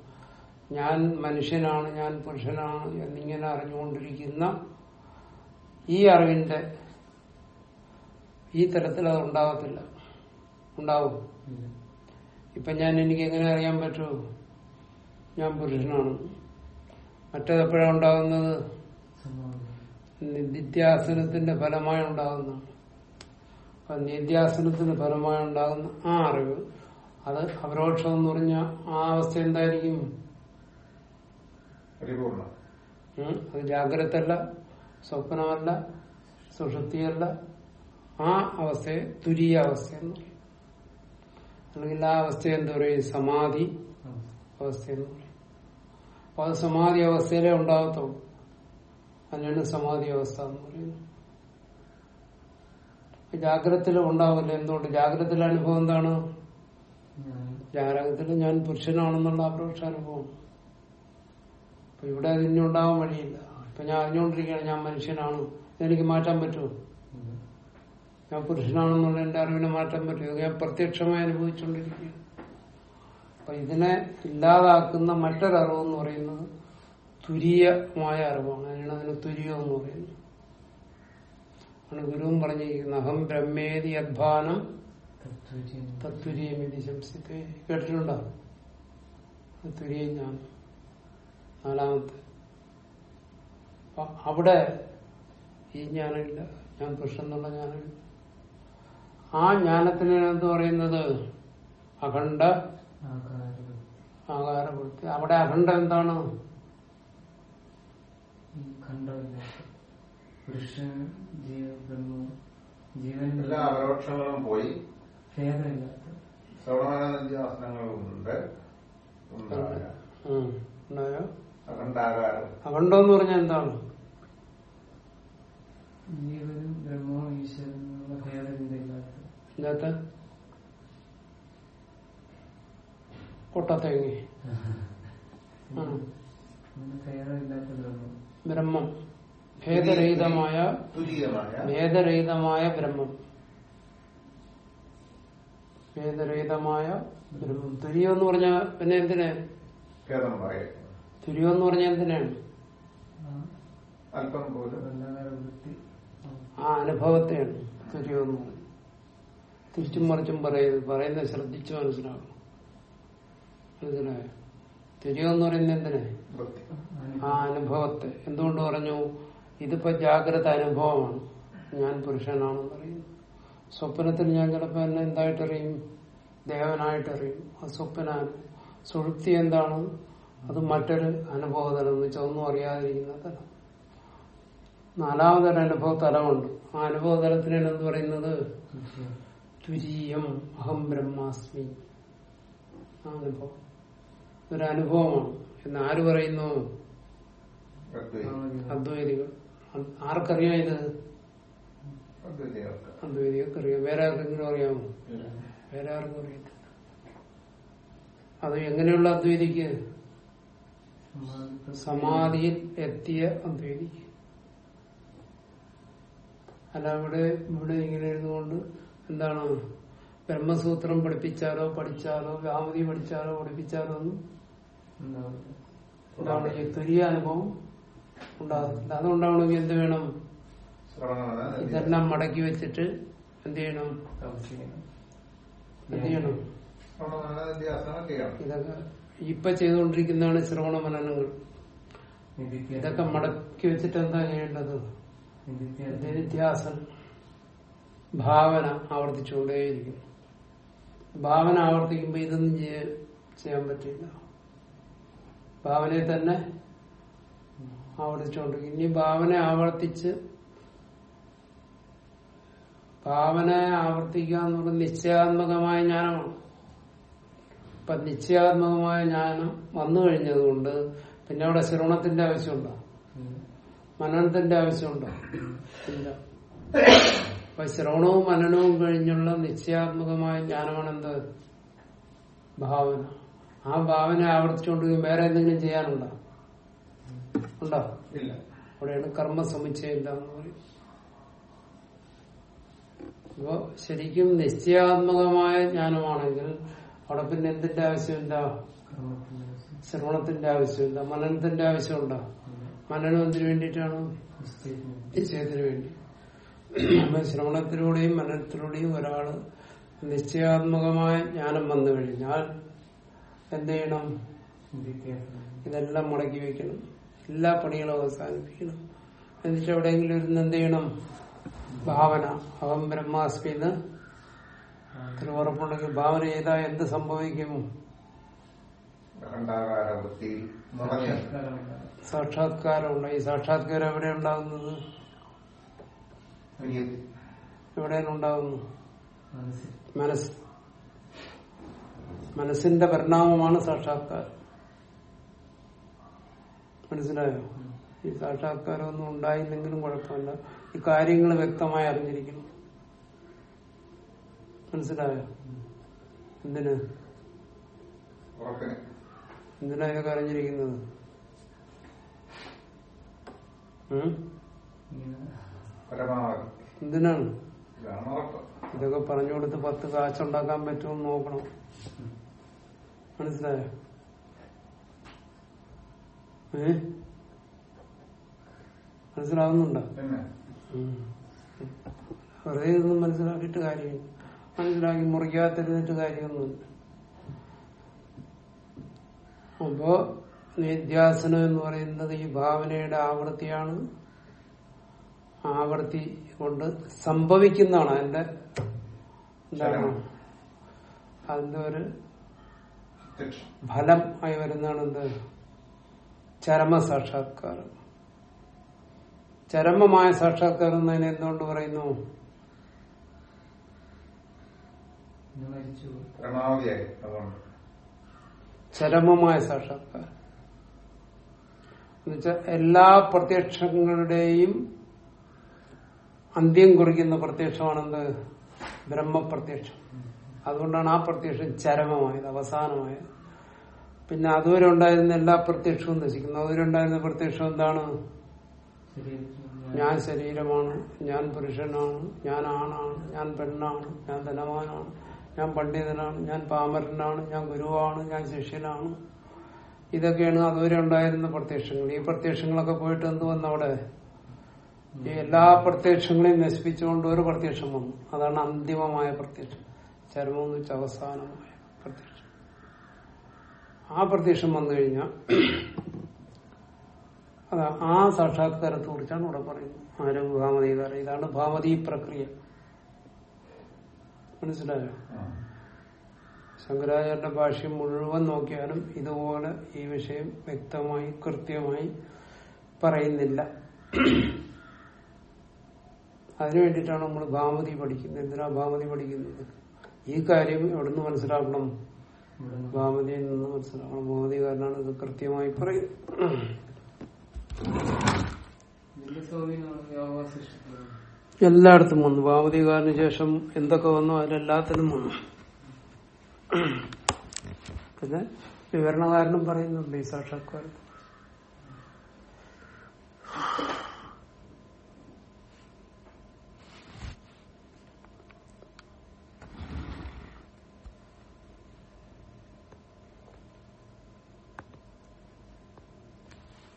ഞാൻ മനുഷ്യനാണ് ഞാൻ പുരുഷനാണ് എന്നിങ്ങനെ അറിഞ്ഞുകൊണ്ടിരിക്കുന്ന ഈ അറിവിന്റെ ഈ തരത്തിൽ അത് ഉണ്ടാകത്തില്ല. ഉണ്ടാവും. ഇപ്പൊ ഞാൻ എനിക്ക് എങ്ങനെ അറിയാൻ പറ്റൂ? ഞാൻ പുരുഷനാണ്. മറ്റേതെപ്പോഴാണ് ഉണ്ടാകുന്നത്? നിത്യാസനത്തിന്റെ ഫലമായി ഉണ്ടാകുന്നതാണ് അപ്പൊ നിത്യാസനത്തിന്റെ ഫലമായി ഉണ്ടാകുന്ന ആ അറിവ് അത് അപരോക്ഷം എന്ന് പറഞ്ഞ ആ അവസ്ഥ എന്തായിരിക്കും? അത് ജാഗ്രതല്ല സ്വപ്നമല്ല സുഷുപ്തിയല്ല. ആ അവസ്ഥയെ തുരിയ അവസ്ഥ എന്ന് പറയും. അല്ലെങ്കിൽ ആ അവസ്ഥയെ എന്താ പറയും സമാധി അവസ്ഥ എന്ന് പറയും. അപ്പൊ അത് സമാധി അവസ്ഥയിലേ ഉണ്ടാകത്തുള്ളൂ. അതിനാണ് സമാധി അവസ്ഥ എന്ന് പറയുന്നത്. ജാഗ്രതത്തിൽ ഉണ്ടാവില്ല. എന്തുകൊണ്ട്? ജാഗ്രതത്തിലെ അനുഭവം എന്താണ്? ജാഗ്രതത്തിൽ ഞാൻ പുരുഷനാണെന്നുള്ള ആ അനുഭവം അപ്പൊ ഇവിടെ അതിന് ഉണ്ടാവാൻ വഴിയില്ല. ഇപ്പൊ ഞാൻ അറിഞ്ഞുകൊണ്ടിരിക്കുകയാണ് ഞാൻ മനുഷ്യനാണ്. ഇതെനിക്ക് മാറ്റാൻ പറ്റുമോ? ഞാൻ പുരുഷനാണെന്നുള്ള എന്റെ അറിവിനെ മാറ്റാൻ പറ്റുമോ? ഞാൻ പ്രത്യക്ഷമായി അനുഭവിച്ചുകൊണ്ടിരിക്കുകയാണ്. അപ്പൊ ഇതിനെ ഇല്ലാതാക്കുന്ന മറ്റൊരറിവ് എന്ന് പറയുന്നത് തുരിയമായ അറിവാണ്. അതിനാണ് അതിന് തുര്യം എന്ന് പറയുന്നത്. ആണ് ഗുരുവും പറഞ്ഞിരിക്കുന്നത്. അഹം ബ്രഹ്മേതി അധ്വാനം തത്വരീയമിതി ശംസിത്തെ കേട്ടിട്ടുണ്ടോ? തുര്യം ഞാൻ നാലാമത്തെ. അവിടെ ഈ ജ്ഞാനമില്ല. ഞാൻ പുരുഷെന്നുള്ള ജ്ഞാനമില്ല. ആ ജ്ഞാനത്തിന് എന്ത് പറയുന്നത്? അഖണ്ഡ ആകാരവൃത്തി അവിടെ അഖണ്ഡ എന്താണ്? എല്ലാ അപരോക്ഷങ്ങളും പോയി. അഖണ്ഡാകാരം. അഖണ്ഡം എന്ന് പറഞ്ഞാൽ എന്താണ്? ജീവനും ബ്രഹ്മവും ഈശ്വരനും ഭേദമില്ലാത്ത. കൊട്ടത്തേങ്ങി. ബ്രഹ്മം. ഭേദരഹിതമായ ഭേദരഹിതമായ ബ്രഹ്മം. ഭേദരഹിതമായ ബ്രഹ്മം. തുര്യം എന്ന് പറഞ്ഞ പിന്നെ എന്തിനാ? തുര്യോ എന്ന് പറഞ്ഞ എന്തിനാണ് അല്പം പോലും. ആ അനുഭവത്തെയാണ് തുര്യം എന്ന് പറഞ്ഞു. തിരിച്ചും മറിച്ചും പറയുന്നത്. പറയുന്നത് ശ്രദ്ധിച്ചു മനസ്സിലാക്കണം. മനസ്സിലായോ തുര്യം പറയുന്നത് എന്തിനെ? ആ അനുഭവത്തെ. എന്തുകൊണ്ട് പറഞ്ഞു? ഇതിപ്പോ ജാഗ്രത അനുഭവമാണ്. ഞാൻ പുരുഷനാണെന്ന് പറയും. സ്വപ്നത്തിൽ ഞാൻ ചിലപ്പോൾ എന്നെ എന്തായിട്ടറിയും? ദേവനായിട്ടറിയും. ആ സ്വപ്ന സുഴുപ്തി എന്താണ്? അത് മറ്റൊരു അനുഭവതലം. എന്ന് വെച്ചാൽ ഒന്നും അറിയാതിരിക്കുന്ന തലം. നാലാമതൊരു അനുഭവ തലമുണ്ട് ആ അനുഭവ തലത്തിനാണ് എന്ത് പറയുന്നത്? തുരീയം അഹം ബ്രഹ്മാസ്മി. ആ അനുഭവം. ഒരു അനുഭവമാണ് എന്ന് ആര് പറയുന്നു അദ്വൈതം അദ്വൈതികൾ ആർക്കറിയാം ഇത്? അദ്വൈതികൾക്ക് അറിയാം വേറെ ആർക്കെങ്കിലും അറിയാമോ. വേറെ ആർക്കും അറിയത്തില്ല. അത് എങ്ങനെയുള്ള അദ്വൈതിക്ക്? സമാധിയിൽ എത്തിയ അദ്വൈതിക്ക്. അല്ല ഇവിടെ ഇവിടെ ഇങ്ങനെ ഇരുന്നുകൊണ്ട് എന്താണ്? ബ്രഹ്മസൂത്രം പഠിപ്പിച്ചാലോ പഠിച്ചാലോ വ്യാമതി പഠിച്ചാലോ പഠിപ്പിച്ചാലോ ഒന്നും ഉണ്ടാവണം തുരിയ അനുഭവം ഉണ്ടാകത്തില്ല അതുണ്ടാവണമെങ്കിൽ എന്ത് വേണം? ഇതെല്ലാം മടക്കി വെച്ചിട്ട് എന്ത് ചെയ്യണം? എന്ത് ചെയ്യണം? ഇതൊക്കെ ഇപ്പൊ ചെയ്തുകൊണ്ടിരിക്കുന്നതാണ് ശ്രവണ മനനങ്ങൾ. ഇതൊക്കെ മടക്കി വെച്ചിട്ട് എന്താ ചെയ്യേണ്ടത്? നിത്യാസൻ ഭാവന ആവർത്തിച്ചുകൊണ്ടേയിരിക്കും ഭാവന ആവർത്തിക്കുമ്പോ ഇതൊന്നും ചെയ്യാൻ പറ്റില്ല. ഭാവനയെ തന്നെ ആവർത്തിച്ചുകൊണ്ടിരിക്കും. ഇനി ഭാവന ആവർത്തിച്ച് ഭാവന ആവർത്തിക്കുക എന്ന് പറയുന്നത് നിശ്ചയാത്മകമായ ജ്ഞാനമാണ്. ഇപ്പൊ നിശ്ചയാത്മകമായ ജ്ഞാനം വന്നു കഴിഞ്ഞതുകൊണ്ട് പിന്നെ അവിടെ ശ്രവണത്തിന്റെ ആവശ്യമുണ്ടോ? മനനത്തിന്റെ ആവശ്യമുണ്ടോ? ഇല്ല. അപ്പൊ ശ്രവണവും മനനവും കഴിഞ്ഞുള്ള നിശ്ചയാത്മകമായ ജ്ഞാനമാണ് എന്ത് ഭാവന. ആ ഭാവന ആവർത്തിച്ചുകൊണ്ട് വേറെ എന്തെങ്കിലും ചെയ്യാനുണ്ടോ? ഉണ്ടോ? ഇല്ല. അവിടെയാണ് കർമ്മ സമുച്ചയം പറയും. അപ്പോ ശരിക്കും നിശ്ചയാത്മകമായ ജ്ഞാനമാണെങ്കിൽ അവിടെ പിന്നെ എന്തിന്റെ ആവശ്യമില്ല ശ്രവണത്തിന്റെ ആവശ്യമില്ല മനനത്തിന്റെ ആവശ്യമുണ്ടോ? മനനം എന്തിനു വേണ്ടിയിട്ടാണ്? നിശ്ചയത്തിന് വേണ്ടി. അപ്പൊ ശ്രവണത്തിലൂടെയും മനനത്തിലൂടെയും ഒരാൾ നിശ്ചയാത്മകമായ ജ്ഞാനം വന്നു കഴിഞ്ഞാൽ എന്ത് ചെയ്യണം ഇതെല്ലാം മുടക്കി വെക്കണം. എല്ലാ പണികളും അവസാനിപ്പിക്കണം. എന്നിട്ട് എവിടെയെങ്കിലും ഇരുന്ന് എന്ത് ചെയ്യണം ഭാവന. അഹം ബ്രഹ്മാസ്മി എന്ന് ഉറപ്പുണ്ടെങ്കിൽ ഭാവന ചെയ്താൽ എന്ത് സംഭവിക്കും? സാക്ഷാത്കാരമുണ്ട്. ഈ സാക്ഷാത്കാരം എവിടെ ഉണ്ടാകുന്നത്? പ്രിയത്തിൽ എവിടെയാണ് ഉണ്ടാകുന്നു മനസ്സ് മനസ്സിന്റെ പരിണാമമാണ് സാക്ഷാത്കാരം. മനസ്സിലായോ? ഈ സാക്ഷാത്കാരം ഒന്നും ഉണ്ടായില്ലെങ്കിലും കുഴപ്പമില്ല. ഈ കാര്യങ്ങൾ വ്യക്തമായി അറിഞ്ഞിരിക്കണം മനസ്സിലായോ? എന്തിന്? എന്തിനാ ഇതൊക്കെ അറിഞ്ഞിരിക്കുന്നത്? എന്തിനാണ്? ഇതൊക്കെ പറഞ്ഞു കൊടുത്ത് പത്ത് കാശുണ്ടാക്കാൻ പറ്റുമെന്ന് നോക്കണം. മനസ്സിലായോ? ഏ? മനസ്സിലാവുന്നുണ്ടോ. വെറുതെ ഇതൊന്നും മനസ്സിലാക്കിയിട്ട് കാര്യം മനസ്സിലാക്കി മുറിക്കാത്തിരുന്നിട്ട് കാര്യമൊന്നുമില്ല. അപ്പോ നിധ്യാസനം എന്ന് പറയുന്നത് ഈ ഭാവനയുടെ ആവൃത്തിയാണ്. ആവർത്തി കൊണ്ട് സംഭവിക്കുന്നതാണ് അതിന്റെ എന്താണ് അതിന്റെ ഒരു ഫലം ആയി വരുന്നതാണ് എന്ത് ചരമ സാക്ഷാത്കാരം ചരമമായ സാക്ഷാത്കാരം എന്നതിനെ എന്തുകൊണ്ട് പറയുന്നു? ചരമമായ സാക്ഷാത്കാരം. എന്നുവെച്ചാൽ എല്ലാ പ്രത്യക്ഷങ്ങളുടെയും അന്ത്യം കുറിക്കുന്ന പ്രത്യക്ഷമാണെന്ത്? ബ്രഹ്മപ്രത്യക്ഷം. അതുകൊണ്ടാണ് ആ പ്രത്യക്ഷം ചരമമായത് അവസാനമായത്. പിന്നെ അതുവരെ ഉണ്ടായിരുന്ന എല്ലാ പ്രത്യക്ഷവും നശിക്കുന്നു. അതുവരെ ഉണ്ടായിരുന്ന പ്രത്യക്ഷം എന്താണ്? ഞാൻ ശരീരമാണ് ഞാൻ പുരുഷനാണ് ഞാൻ ആണാണ് ഞാൻ പെണ്ണാണ് ഞാൻ ധനവാനാണ് ഞാൻ പണ്ഡിതനാണ് ഞാൻ പാമരനാണ് ഞാൻ ഗുരുവാണ് ഞാൻ ശിഷ്യനാണ്. ഇതൊക്കെയാണ് അതുവരെ ഉണ്ടായിരുന്ന പ്രത്യക്ഷങ്ങൾ. ഈ പ്രത്യക്ഷങ്ങളൊക്കെ പോയിട്ട് എന്ത് വന്നു അവിടെ? ഈ എല്ലാ പ്രത്യക്ഷങ്ങളെയും നശിപ്പിച്ചുകൊണ്ട് ഒരു പ്രത്യക്ഷം വന്നു. അതാണ് അന്തിമമായ പ്രത്യക്ഷം. ചരമം എന്ന് വെച്ചാൽ അവസാനമായ പ്രത്യക്ഷം. ആ പ്രത്യക്ഷം വന്നു കഴിഞ്ഞാൽ അത് ആ സാക്ഷാത്കാരത്തെ കുറിച്ചാണ് ഇവിടെ പറയുന്നത്. ആരോ ഭാമതീകാരം ഇതാണ് ഭാമതീ പ്രക്രിയ. മനസ്സിലായോ. ശങ്കരാചാര്യന്റെ ഭാഷ്യം മുഴുവൻ നോക്കിയാലും ഇതുപോലെ ഈ വിഷയം വ്യക്തമായി കൃത്യമായി പറയുന്നില്ല. അതിനു വേണ്ടിയിട്ടാണ് നമ്മൾ ഭാമതി പഠിക്കുന്നത്. എന്തിനാ ഭാമതി പഠിക്കുന്നത്? ഈ കാര്യം എവിടുന്ന് മനസ്സിലാക്കണം? ഭാമതിയിൽ നിന്ന് മനസ്സിലാക്കണം. ഭാമതികാരനാണ് ഇത് കൃത്യമായി പറയുന്നത് എല്ലായിടത്തും വന്നു. ഭാവതികാരന് ശേഷം എന്തൊക്കെ വന്നു? അതിലെല്ലാത്തിനും വന്നു. പിന്നെ വിവരണകാരനും പറയുന്നുണ്ട് ഈ സാക്ഷാത്കാരം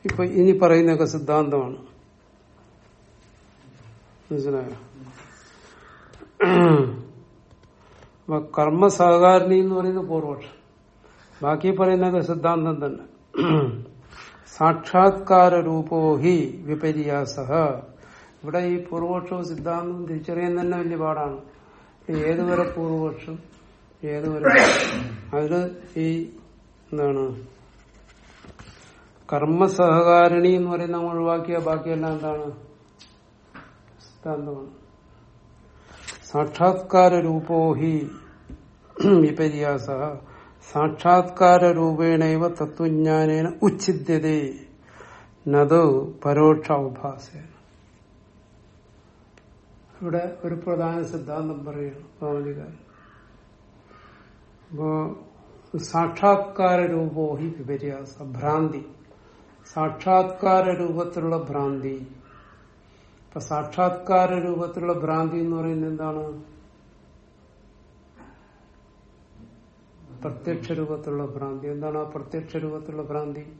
ഇപ്പൊ ഇനി പറയുന്നൊക്കെ സിദ്ധാന്തമാണ്. മനസിലായോ അപ്പൊ കർമ്മ സഹകാരിണി എന്ന് പറയുന്നത് പൂർവപക്ഷം ബാക്കി പറയുന്നൊക്കെ സിദ്ധാന്തം തന്നെ. സാക്ഷാത്കാര രൂപോ ഹി വിപര്യാസ ഇവിടെ ഈ പൂർവപക്ഷവും സിദ്ധാന്തവും തിരിച്ചറിയാൻ തന്നെ വലിയ പാടാണ്. ഏതുവരെ പൂർവപക്ഷം ഏതുവരെ അതിൽ ഈ എന്താണ് കർമ്മസഹകാരിണി എന്ന് പറയുന്ന ഒഴിവാക്കിയ ബാക്കിയെല്ലാം എന്താണ്? സിദ്ധാന്തമാണ്. സാക്ഷാത്കാര രൂപോഹി വിപര്യാസ. സാക്ഷാത്കാര രൂപേണൈവ തത്വജ്ഞാനേന ഉച്ഛിദ്യത നത് പരോക്ഷ ഉപാസേന ഇവിടെ ഒരു പ്രധാന സിദ്ധാന്തം പറയുന്നു ഭാവനികാരൻ അപ്പോ സാക്ഷാത്കാര രൂപോഹി വിപര്യാസ ഭ്രാന്തി. സാക്ഷാത്കാര രൂപത്തിലുള്ള ഭ്രാന്തി. ഇപ്പൊ സാക്ഷാത്കാര രൂപത്തിലുള്ള ഭ്രാന്തി എന്ന് പറയുന്നത് എന്താണ്? പ്രത്യക്ഷ രൂപത്തിലുള്ള ഭ്രാന്തി. എന്താണ് ആ പ്രത്യക്ഷ രൂപത്തിലുള്ള ഭ്രാന്തി?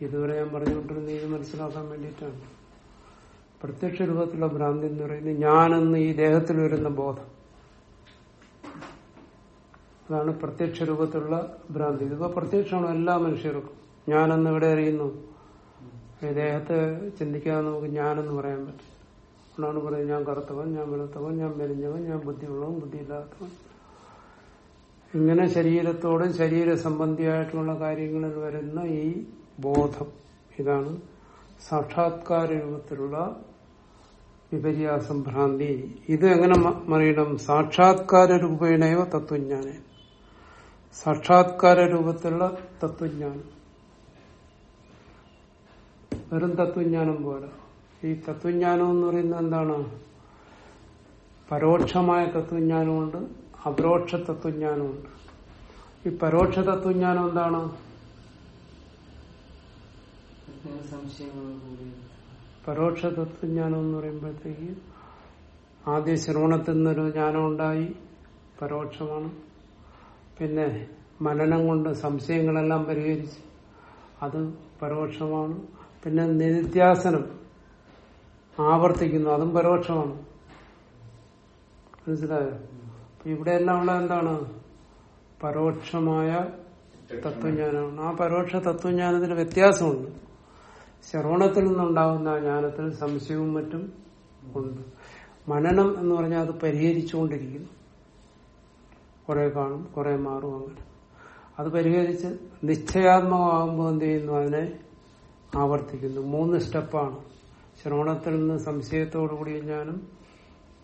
ഇതുവരെ ഞാൻ പറഞ്ഞുകൊണ്ടിരുന്ന ഇത് മനസ്സിലാക്കാൻ വേണ്ടിയിട്ടാണ്. പ്രത്യക്ഷ രൂപത്തിലുള്ള ഭ്രാന്തി എന്ന് പറയുന്നത് ഞാനെന്ന് ഈ ദേഹത്തിൽ വരുന്ന ബോധം. അതാണ് പ്രത്യക്ഷ രൂപത്തിലുള്ള ഭ്രാന്തി. ഇതിപ്പോ പ്രത്യക്ഷമാണ് എല്ലാ മനുഷ്യർക്കും. ഞാനെന്ന് ഇവിടെ അറിയുന്നു? ദേഹത്തെ ചിന്തിക്കാതെ നമുക്ക് ഞാനെന്ന് പറയാൻ പറ്റും. അതുകൊണ്ടാണ് പറയുന്നത് ഞാൻ കറുത്തവൻ ഞാൻ വെളുത്തവൻ ഞാൻ മെലിഞ്ഞവൻ ഞാൻ ബുദ്ധിയുള്ളവൻ ബുദ്ധിയില്ലാത്തവൻ. ഇങ്ങനെ ശരീരത്തോടും ശരീര സംബന്ധിയായിട്ടുള്ള കാര്യങ്ങളിൽ വരുന്ന ഈ ബോധം ഇതാണ് സാക്ഷാത്കാര രൂപത്തിലുള്ള വിപര്യാസം ഭ്രാന്തി. ഇത് എങ്ങനെ മറിയണം? സാക്ഷാത്കാര രൂപേണയോ തത്വജ്ഞാനം സാക്ഷാത്കാര രൂപത്തിലുള്ള തത്വജ്ഞാനം. വെറും തത്വജ്ഞാനം പോലെ ഈ തത്വജ്ഞാനം എന്ന് പറയുന്നത് എന്താണ്? പരോക്ഷമായ തത്വജ്ഞാനമുണ്ട് അപരോക്ഷ തത്വജ്ഞാനമുണ്ട്. ഈ പരോക്ഷ തത്വജ്ഞാനം എന്താണ്? പരോക്ഷ തത്വജ്ഞാനം എന്ന് പറയുമ്പോഴത്തേക്ക് ആദ്യ ശ്രവണത്തിൽ നിന്നൊരു ജ്ഞാനം ഉണ്ടായി പരോക്ഷമാണ്. പിന്നെ മനനം കൊണ്ട് സംശയങ്ങളെല്ലാം പരിഹരിച്ച്. അത് പരോക്ഷമാണ്. പിന്നെ നിത്യാസനം ആവർത്തിക്കുന്നു അതും പരോക്ഷമാണ്. മനസ്സിലായോ? ഇവിടെ എല്ലാം ഉള്ള എന്താണ്? പരോക്ഷമായ തത്വജ്ഞാനമാണ്. ആ പരോക്ഷ തത്വജ്ഞാനത്തിൽ വ്യത്യാസമുണ്ട്. ശ്രവണത്തിൽ നിന്നുണ്ടാകുന്ന ആ ജ്ഞാനത്തിൽ സംശയവും മറ്റും ഉണ്ട്. മനനം എന്ന് പറഞ്ഞാൽ അത് പരിഹരിച്ചുകൊണ്ടിരിക്കുന്നു. കുറെ കാണും കുറെ മാറും അങ്ങനെ. അത് പരിഹരിച്ച് നിശ്ചയാത്മകമാകുമ്പോൾ എന്ത് ചെയ്യുന്നു? അതിനെ ആവർത്തിക്കുന്നു. മൂന്ന് സ്റ്റെപ്പാണ്. ശ്രവണത്തിൽ നിന്ന് സംശയത്തോടു കൂടിയ ജ്ഞാനം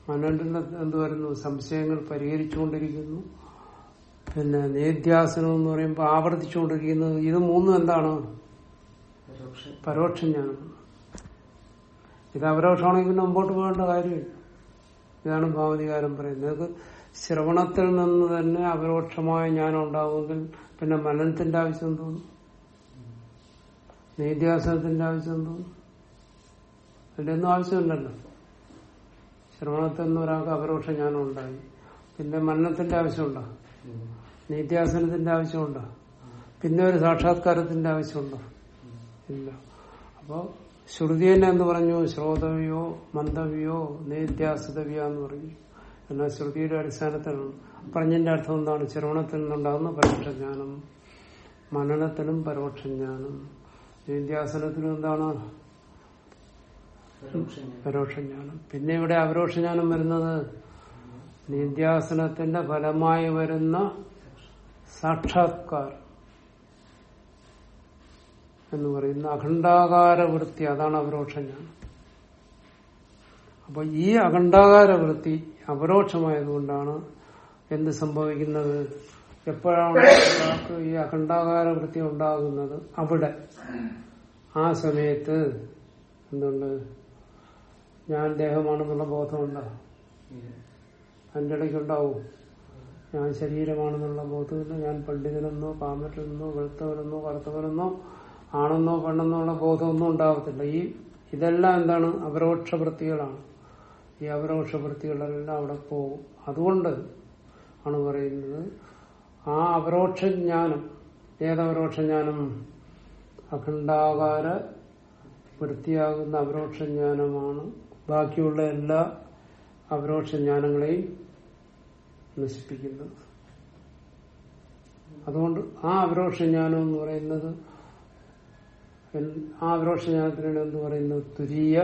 മനനത്തിൽ എന്ത് വരുന്നു? സംശയങ്ങൾ പരിഹരിച്ചുകൊണ്ടിരിക്കുന്നു. പിന്നെ നേദ്യാസനം എന്ന് പറയുമ്പോൾ ആവർത്തിച്ചുകൊണ്ടിരിക്കുന്നു ഇത് മൂന്നും എന്താണ്? പരോക്ഷം. ഞാൻ ജ്ഞാനം. ഇത് അപരോക്ഷമാണെങ്കിൽ പിന്നെ മുമ്പോട്ട് പോകേണ്ട കാര്യമില്ല. ഇതാണ് ഭാവതികാരം പറയുന്നത്. നിങ്ങൾക്ക് ശ്രവണത്തിൽ നിന്ന് തന്നെ അപരോക്ഷമായ ജ്ഞാനം ഉണ്ടാവുമെങ്കിൽ പിന്നെ മനനത്തിന്റെ ആവശ്യം തോന്നും. നീത്യാസനത്തിന്റെ ആവശ്യം തോന്നും. അതിന്റെ ഒന്നും ആവശ്യമില്ലല്ലോ. ശ്രവണത്തിൽ നിന്ന് ഒരാൾക്ക് അപരോക്ഷ ജ്ഞാനം ഉണ്ടായി പിന്നെ മനനത്തിന്റെ ആവശ്യമുണ്ടോ? നീത്യാസനത്തിന്റെ ആവശ്യമുണ്ടോ? പിന്നെ ഒരു സാക്ഷാത്കാരത്തിന്റെ ആവശ്യമുണ്ടോ? ഇല്ല. അപ്പോ ശ്രുതി തന്നെ എന്ന് പറഞ്ഞു? ശ്രോതവ്യോ മന്ദവ്യോ നേദ്യാസിതവ്യ എന്ന് പറഞ്ഞു. എന്നാൽ ശ്രുതിയുടെ അടിസ്ഥാനത്തിലാണ് പറഞ്ഞതിന്റെ അർത്ഥം എന്താണ്? ശ്രവണത്തിൽ നിന്നുണ്ടാകുന്ന പരോക്ഷ ജ്ഞാനം മനനത്തിലും പരോക്ഷ ജ്ഞാനം നേദ്യാസനത്തിലും എന്താണ്? പരോക്ഷ പരോക്ഷ ജ്ഞാനം പിന്നെ ഇവിടെ അപരോക്ഷ ജ്ഞാനം വരുന്നത് നിത്യാസനത്തിന്റെ ഫലമായി വരുന്ന സാക്ഷാത്കാരം എന്ന് പറയുന്ന അഖണ്ഡാകാര വൃത്തി അതാണ് അപരോക്ഷ ജ്ഞാനം അപ്പൊ ഈ അഖണ്ഡാകാര വൃത്തി അപരോക്ഷമായതുകൊണ്ടാണ് എന്ത് സംഭവിക്കുന്നത്? എപ്പോഴാണ് ഈ അഖണ്ഡാകാര വൃത്തി ഉണ്ടാകുന്നത്? അവിടെ. ആ സമയത്ത് എന്തുണ്ട്? ഞാൻ ദേഹമാണെന്നുള്ള ബോധമുണ്ടോ? അതിന്റെ ഇടയ്ക്കുണ്ടാവും. ഞാൻ ശരീരമാണെന്നുള്ള ബോധമില്ല. ഞാൻ പണ്ഡിതനെന്നോ കാമറ്റനെന്നോ വെളുത്തവനെന്നോ കറുത്തവനെന്നോ ആണെന്നോ പെണ്ണെന്നോ ഉള്ള ബോധമൊന്നും ഉണ്ടാവത്തില്ല. ഈ ഇതെല്ലാം എന്താണ്? അപരോക്ഷ വൃത്തികളാണ് ഈ അപരോക്ഷ വൃത്തികളെല്ലാം അവിടെ പോകും. അതുകൊണ്ട് ആണ് പറയുന്നത് ആ അപരോക്ഷ ജ്ഞാനം ഏതപരോക്ഷ ജ്ഞാനം അഖണ്ഡാകാര വൃത്തിയാകുന്ന അപരോക്ഷ ജ്ഞാനമാണ് ബാക്കിയുള്ള എല്ലാ അപരോക്ഷ ജ്ഞാനങ്ങളെയും നശിപ്പിക്കുന്നത്. അതുകൊണ്ട് ആ അപരോക്ഷ ജ്ഞാനം എന്ന് പറയുന്നത് ആ അപരോക്ഷ ജ്ഞാനത്തിനാണ് എന്ന് പറയുന്നത്? തുരീയ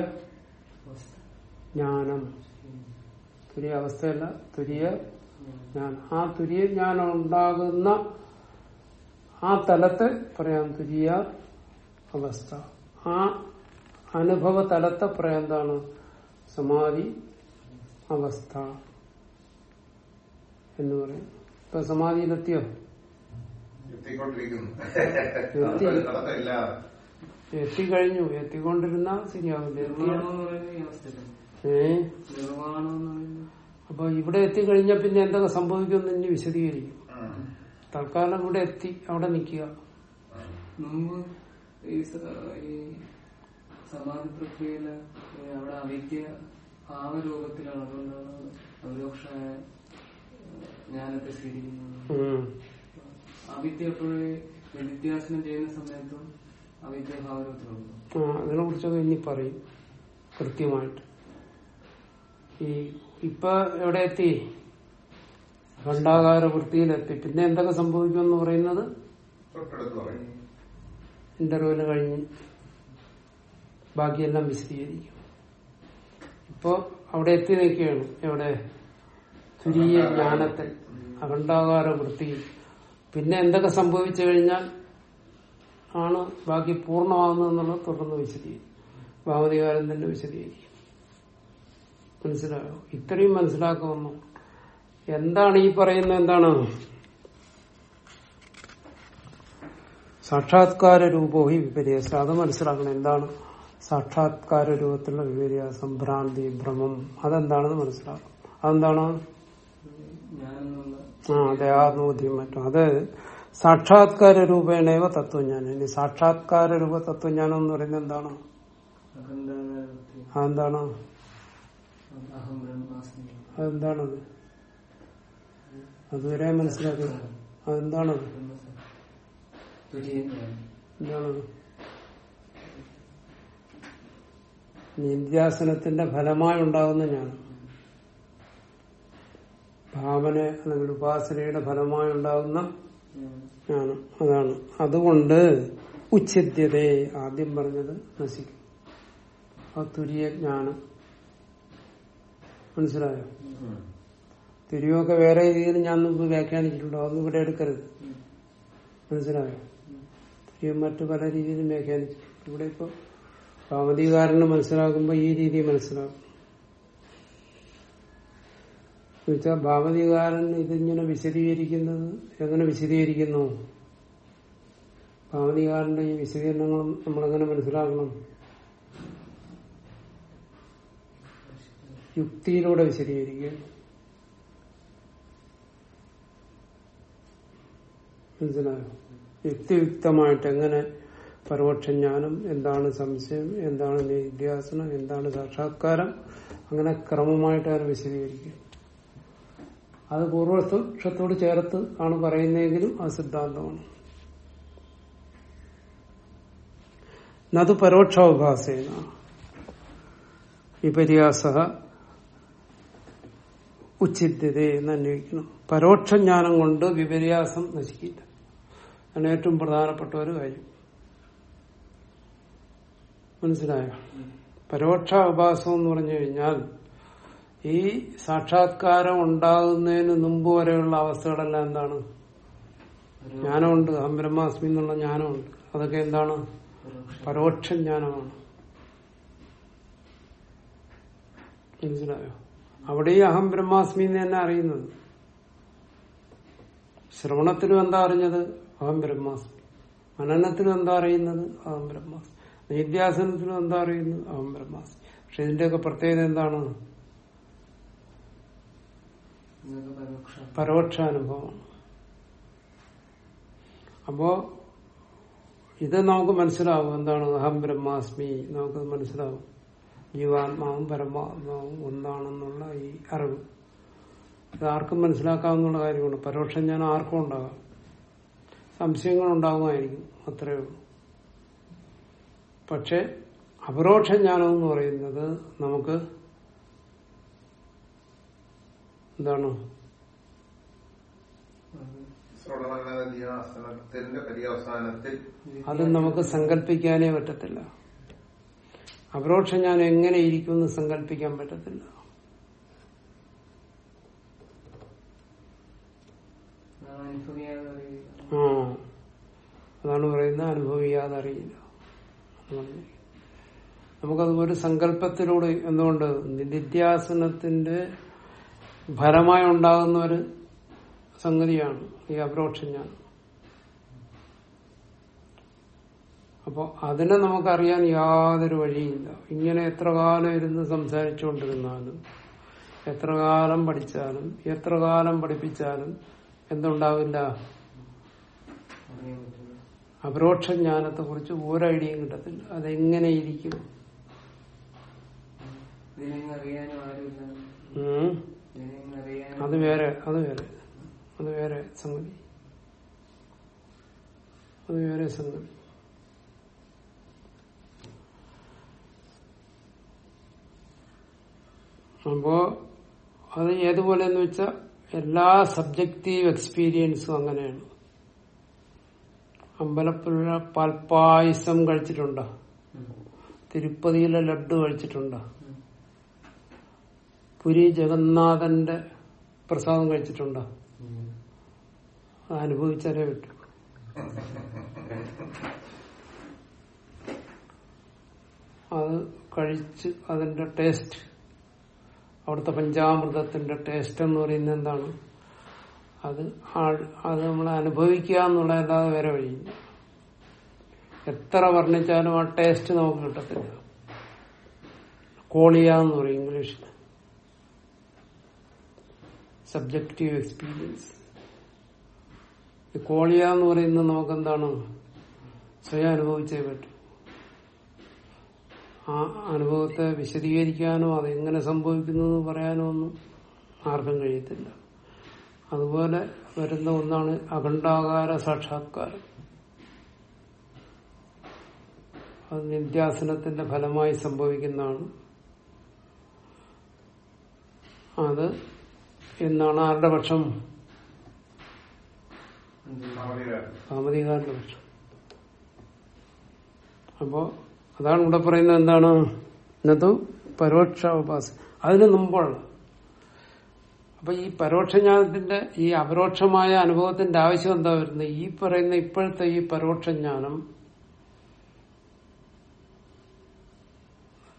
ജ്ഞാനം. തുരിയ അവസ്ഥയല്ല തുരിയ ജ്ഞാനം. ആ തുരിയ ജ്ഞാനം ഉണ്ടാകുന്ന ആ തലത്തെ പറയാം തുരിയ അവസ്ഥ. ആ അനുഭവ തലത്തെ പറയാം എന്താണ്? സമാധി അവസ്ഥ എന്ന് പറയും. ഇപ്പൊ സമാധിയിലെത്തിയോ എത്തിക്കൊണ്ടിരിക്കുന്നു എത്തിക്കഴിഞ്ഞു എത്തിക്കൊണ്ടിരുന്ന ശരിയാവില്ല. ഏ? അപ്പൊ ഇവിടെ എത്തിക്കഴിഞ്ഞ പിന്നെ എന്തൊക്കെ സംഭവിക്കുമെന്ന് ഇനി വിശദീകരിക്കും. തൽക്കാലം ഇവിടെ എത്തി അവിടെ നിൽക്കുക. ഈ സമാധി പ്രക്രിയയിൽ അവിടെ അവിദ്യ ഭാവരൂപത്തിലാണ് അതുകൊണ്ടാണ് അപരോക്ഷമായ ജ്ഞാനത്തെ സ്വീകരിക്കുന്നത്. അവിദ്യ എപ്പോഴും വിദ്യാസനം ചെയ്യുന്ന സമയത്തും അവിദ്യ ഭാവരൂപത്തിലുണ്ട് അതിനെ കുറിച്ചൊക്കെ ഇനി പറയും കൃത്യമായിട്ട്. ഈ ഇപ്പൊ എവിടെ എത്തി? ഖണ്ഡാകാര വൃത്തിയിലെത്തി പിന്നെ എന്തൊക്കെ സംഭവിക്കുമെന്ന് പറയുന്നത്? ഇന്റർവ്യൂൽ കഴിഞ്ഞ് ബാക്കിയെല്ലാം വിശദീകരിക്കും. ഇപ്പോ അവിടെ എത്തി നിൽക്കുകയാണ് എവിടെ? തുരിയ ജ്ഞാനത്തിൽ. അഖണ്ഡാകാര വൃത്തി പിന്നെ എന്തൊക്കെ സംഭവിച്ചു കഴിഞ്ഞാൽ ആണ് ബാക്കി പൂർണമാകുന്നതെന്നുള്ളത് തുടർന്ന് വിശദീകരിക്കും. ഭാവതികാരം തന്നെ വിശദീകരിക്കും. മനസ്സിലായോ? ഇത്രയും മനസ്സിലാക്കുമെന്ന് എന്താണ് ഈ പറയുന്നത് എന്താണ്? സാക്ഷാത്കാര രൂപോ ഹി വിപര്യാസം. അത് മനസ്സിലാക്കണം. എന്താണ് സാക്ഷാത്കാര രൂപത്തിലുള്ള വിപര്യാസം? ഭ്രാന്തി ഭ്രമം. അതെന്താണെന്ന് മനസ്സിലാക്കണം. അതെന്താണ്? ആ അതെ ആത്മബുദ്ധിയും മറ്റും. അത് സാക്ഷാത്കാര രൂപേണേവ തത്വജ്ഞാനം. ഇനി സാക്ഷാത്കാര രൂപ തത്വജ്ഞാനം എന്ന് പറയുന്നത് എന്താണ്? അതെന്താണ്? അതെന്താണത്? അതുവരെ മനസ്സിലാക്കുക അതെന്താണത്? എന്താണത്? നിന്ദ്യാസനത്തിന്റെ നിത്യാസനത്തിന്റെ ഫലമായി ഉണ്ടാകുന്ന ഞാൻ. ഭാവന അല്ലെങ്കിൽ ഉപാസനയുടെ ഫലമായി ഉണ്ടാകുന്ന ഞാൻ. അതാണ്. അതുകൊണ്ട് ഉച്ഛിദ്യതയെ ആദ്യം പറഞ്ഞത് നശിക്കും. ആ തുരിയ ജ്ഞാനം മനസ്സിലായോ? തിരിവൊക്കെ വേറെ രീതിയിൽ ഞാൻ മുമ്പ് വ്യാഖ്യാനിച്ചിട്ടുണ്ടോ? അതൊന്നും ഇവിടെ എടുക്കരുത്. മനസ്സിലായോ? തുര്യം മറ്റു പല രീതിയിലും വ്യാഖ്യാനിച്ചിട്ടുണ്ട് ഇവിടെ ഇപ്പൊ ഭാവതികാരന് മനസ്സിലാകുമ്പോ ഈ രീതി മനസ്സിലാകും. എന്നുവെച്ചാൽ ഭാവതികാരൻ ഇതിങ്ങനെ വിശദീകരിക്കുന്നത് എങ്ങനെ വിശദീകരിക്കുന്നു? ഭാവതികാരന്റെ ഈ വിശദീകരണങ്ങളും നമ്മളെങ്ങനെ മനസ്സിലാക്കണം? യുക്തിയിലൂടെ വിശദീകരിക്കുക. മനസ്സിലായോ? യുക്തിയുക്തമായിട്ട് എങ്ങനെ പരോക്ഷ ജ്ഞാനം എന്താണ് സംശയം എന്താണ് നിധ്യാസനം എന്താണ് സാക്ഷാത്കാരം അങ്ങനെ ക്രമമായിട്ട് അവർ വിശദീകരിക്കും അത് പൂർവപക്ഷത്തോട് ചേർത്ത് ആണ് പറയുന്നതെങ്കിലും ആ സിദ്ധാന്തമാണ്. നത് പരോക്ഷോപാസേന വിപര്യാസ ഉച്ചിത്യത എന്ന് അന്വേഷിക്കണം പരോക്ഷ ജ്ഞാനം കൊണ്ട് വിപര്യാസം നശിക്കില്ല. അതാണ് ഏറ്റവും പ്രധാനപ്പെട്ട ഒരു കാര്യം. മനസ്സിലായോ? പരോക്ഷ ഉപാസം എന്ന് പറഞ്ഞു കഴിഞ്ഞാൽ ഈ സാക്ഷാത്കാരം ഉണ്ടാകുന്നതിന് മുമ്പ് വരെയുള്ള അവസ്ഥകളെല്ലാം എന്താണ്? ജ്ഞാനമുണ്ട്. അംബ്രഹ്മാസ്മി എന്നുള്ള ജ്ഞാനമുണ്ട്. അതൊക്കെ എന്താണ്? പരോക്ഷ ജ്ഞാനമാണ് മനസ്സിലായോ? അവിടെ ഈ അഹം ബ്രഹ്മാസ്മി എന്ന് തന്നെ അറിയുന്നത്. ശ്രവണത്തിലും എന്താ അറിഞ്ഞത്? അഹം ബ്രഹ്മാസ്മി. മനനത്തിലും എന്താ അറിയുന്നത്? അഹം ബ്രഹ്മാസ്മി. നിത്യാസനത്തിലും എന്താ അറിയുന്നത്? അഹം ബ്രഹ്മാസ്മി. പക്ഷെ ഇതിന്റെയൊക്കെ പ്രത്യേകത എന്താണ്? പരോക്ഷാനുഭവമാണ്. അപ്പോ ഇത് നമുക്ക് മനസ്സിലാവും. എന്താണ്? അഹം ബ്രഹ്മാസ്മി. നമുക്ക് മനസ്സിലാവും. ജീവാത്മാവും പരമാത്മാവും ഒന്നാണെന്നുള്ള ഈ അറിവ്. അത് ആർക്കും മനസ്സിലാക്കാവുന്ന കാര്യമാണ്. പരോക്ഷം ഞാൻ ആർക്കും ഉണ്ടാകാം. സംശയങ്ങൾ ഉണ്ടാകുമായിരിക്കും അത്രയേ ഉള്ളൂ. പക്ഷെ അപരോക്ഷ ജ്ഞാനം എന്ന് പറയുന്നത് നമുക്ക് എന്താണ്? അത് നമുക്ക് സങ്കല്പിക്കാനേ പറ്റത്തില്ല. അപരോക്ഷം ഞാൻ എങ്ങനെ ഇരിക്കുമെന്ന് സങ്കല്പിക്കാൻ പറ്റത്തില്ല. ആ അതാണ് പറയുന്നത് അനുഭവിയാതെ അറിയില്ല. നമുക്കത് ഒരു സങ്കല്പത്തിലൂടെ എന്തുകൊണ്ട് നിത്യാസനത്തിന്റെ ഫലമായി ഉണ്ടാകുന്ന ഒരു സംഗതിയാണ് ഈ അപരോക്ഷം ഞാൻ. അപ്പൊ അതിനെ നമുക്കറിയാൻ യാതൊരു വഴിയില്ല. ഇങ്ങനെ എത്ര കാലം ഇരുന്ന് സംസാരിച്ചുകൊണ്ടിരുന്നാലും എത്ര കാലം പഠിച്ചാലും എത്ര കാലം പഠിപ്പിച്ചാലും എന്തുണ്ടാവില്ല? അപരോക്ഷ ജ്ഞാനത്തെ കുറിച്ച് ഒരു ഐഡിയയും കിട്ടത്തില്ല. അതെങ്ങനെ ഇരിക്കും? ഇതിനെങ്ങ് അറിയാനും ആരുമില്ല. ഉം. ഇതിനെങ്ങ് അറിയാനും അത് വേറെ അത് വേറെ അത് വേറെ സംഗതി. അത് വേറെ സംഗതി. അപ്പോ അത് ഏതുപോലെന്ന് വെച്ചാൽ എല്ലാ സബ്ജക്റ്റീവ് എക്സ്പീരിയൻസും അങ്ങനെയാണ്. അമ്പലപ്പുഴ പാൽപ്പായസം കഴിച്ചിട്ടുണ്ടോ? തിരുപ്പതിയിലെ ലഡ്ഡു കഴിച്ചിട്ടുണ്ടോ. പുരി ജഗന്നാഥന്റെ പ്രസാദം കഴിച്ചിട്ടുണ്ടോ? അനുഭവിച്ചാലേ പറ്റൂ. അത് കഴിച്ച് അതിന്റെ ടേസ്റ്റ് അവിടുത്തെ പഞ്ചാമൃതത്തിന്റെ ടേസ്റ്റ് എന്ന് പറയുന്നത് എന്താണ്? അത് അത് നമ്മൾ അനുഭവിക്കുക എന്നുള്ളതല്ലാതെ വേറെ വഴിയില്ല. എത്ര വർണിച്ചാലും ആ ടേസ്റ്റ് നമുക്ക് കിട്ടത്തില്ല. കോളിയ എന്ന് പറയും ഇംഗ്ലീഷിൽ. സബ്ജക്റ്റീവ് എക്സ്പീരിയൻസ് കോളിയ എന്ന് പറയുന്നത് നമുക്ക് എന്താണ്? സ്വയം അനുഭവിച്ചേ പറ്റൂ. ആ അനുഭവത്തെ വിശദീകരിക്കാനോ അതെങ്ങനെ സംഭവിക്കുന്നു എന്ന് പറയാനോ ഒന്നും ആർക്കും കഴിയത്തില്ല. അതുപോലെ വരുന്ന ഒന്നാണ് അഖണ്ഡാകാര സാക്ഷാത്കാരം. അത് നിത്യാസനത്തിന്റെ ഫലമായി സംഭവിക്കുന്നതാണ്. അത് എന്നാണ് ആരുടെ പക്ഷം? സാമതികാരന്റെ പക്ഷം. അപ്പോ അതാണ് ഇവിടെ പറയുന്നത് എന്താണ്? ഇന്നത്തെ പരോക്ഷ ഉപാസ അതിന് മുമ്പുള്ള. അപ്പൊ ഈ പരോക്ഷ ജ്ഞാനത്തിന്റെ ഈ അപരോക്ഷമായ അനുഭവത്തിന്റെ ആവശ്യം എന്താ വരുന്നത്? ഈ പറയുന്ന ഇപ്പോഴത്തെ ഈ പരോക്ഷ ജ്ഞാനം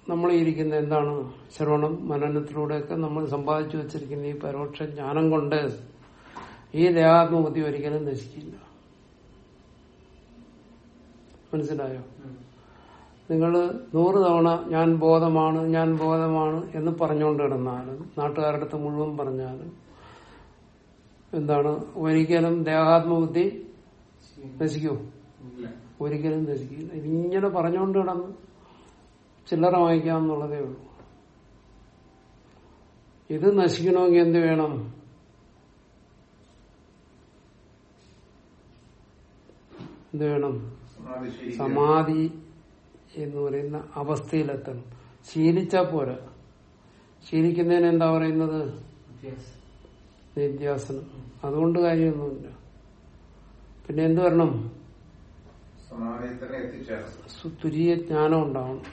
നമ്മൾ ഇരിക്കുന്ന എന്താണ്? ശ്രവണം മനനത്തിലൂടെയൊക്കെ നമ്മൾ സമ്പാദിച്ചു വെച്ചിരിക്കുന്ന ഈ പരോക്ഷ ജ്ഞാനം കൊണ്ട് ഈ ദേഹാത്മബുദ്ധി ഒരിക്കലും നശിക്കില്ല. മനസ്സിലായോ? നിങ്ങൾ നൂറ് തവണ ഞാൻ ബോധമാണ് ഞാൻ ബോധമാണ് എന്ന് പറഞ്ഞുകൊണ്ട് കിടന്നാലും നാട്ടുകാരുടെ അടുത്ത് മുഴുവൻ പറഞ്ഞാലും എന്താണ്? ഒരിക്കലും ദേഹാത്മബുദ്ധി നശിക്കുമോ ഇല്ല. ഒരിക്കലും നശിക്കില്ല. ഇങ്ങനെ പറഞ്ഞുകൊണ്ട് കിടന്ന് ചില്ലറ വാങ്ങിക്കാം എന്നുള്ളതേ ഉള്ളൂ. ഇത് നശിക്കണമെങ്കിൽ എന്ത് വേണം? എന്ത് വേണം? സമാധി എന്ന് പറയുന്ന അവസ്ഥയിലെത്തണം ശീലിച്ചാ പോരാ. ശീലിക്കുന്നതിന് എന്താ പറയുന്നത്? നിത്യാസനം അതുകൊണ്ട് കാര്യമൊന്നുമില്ല. പിന്നെ എന്ത് വരണം? തുരിയ ജ്ഞാനം ഉണ്ടാവണം.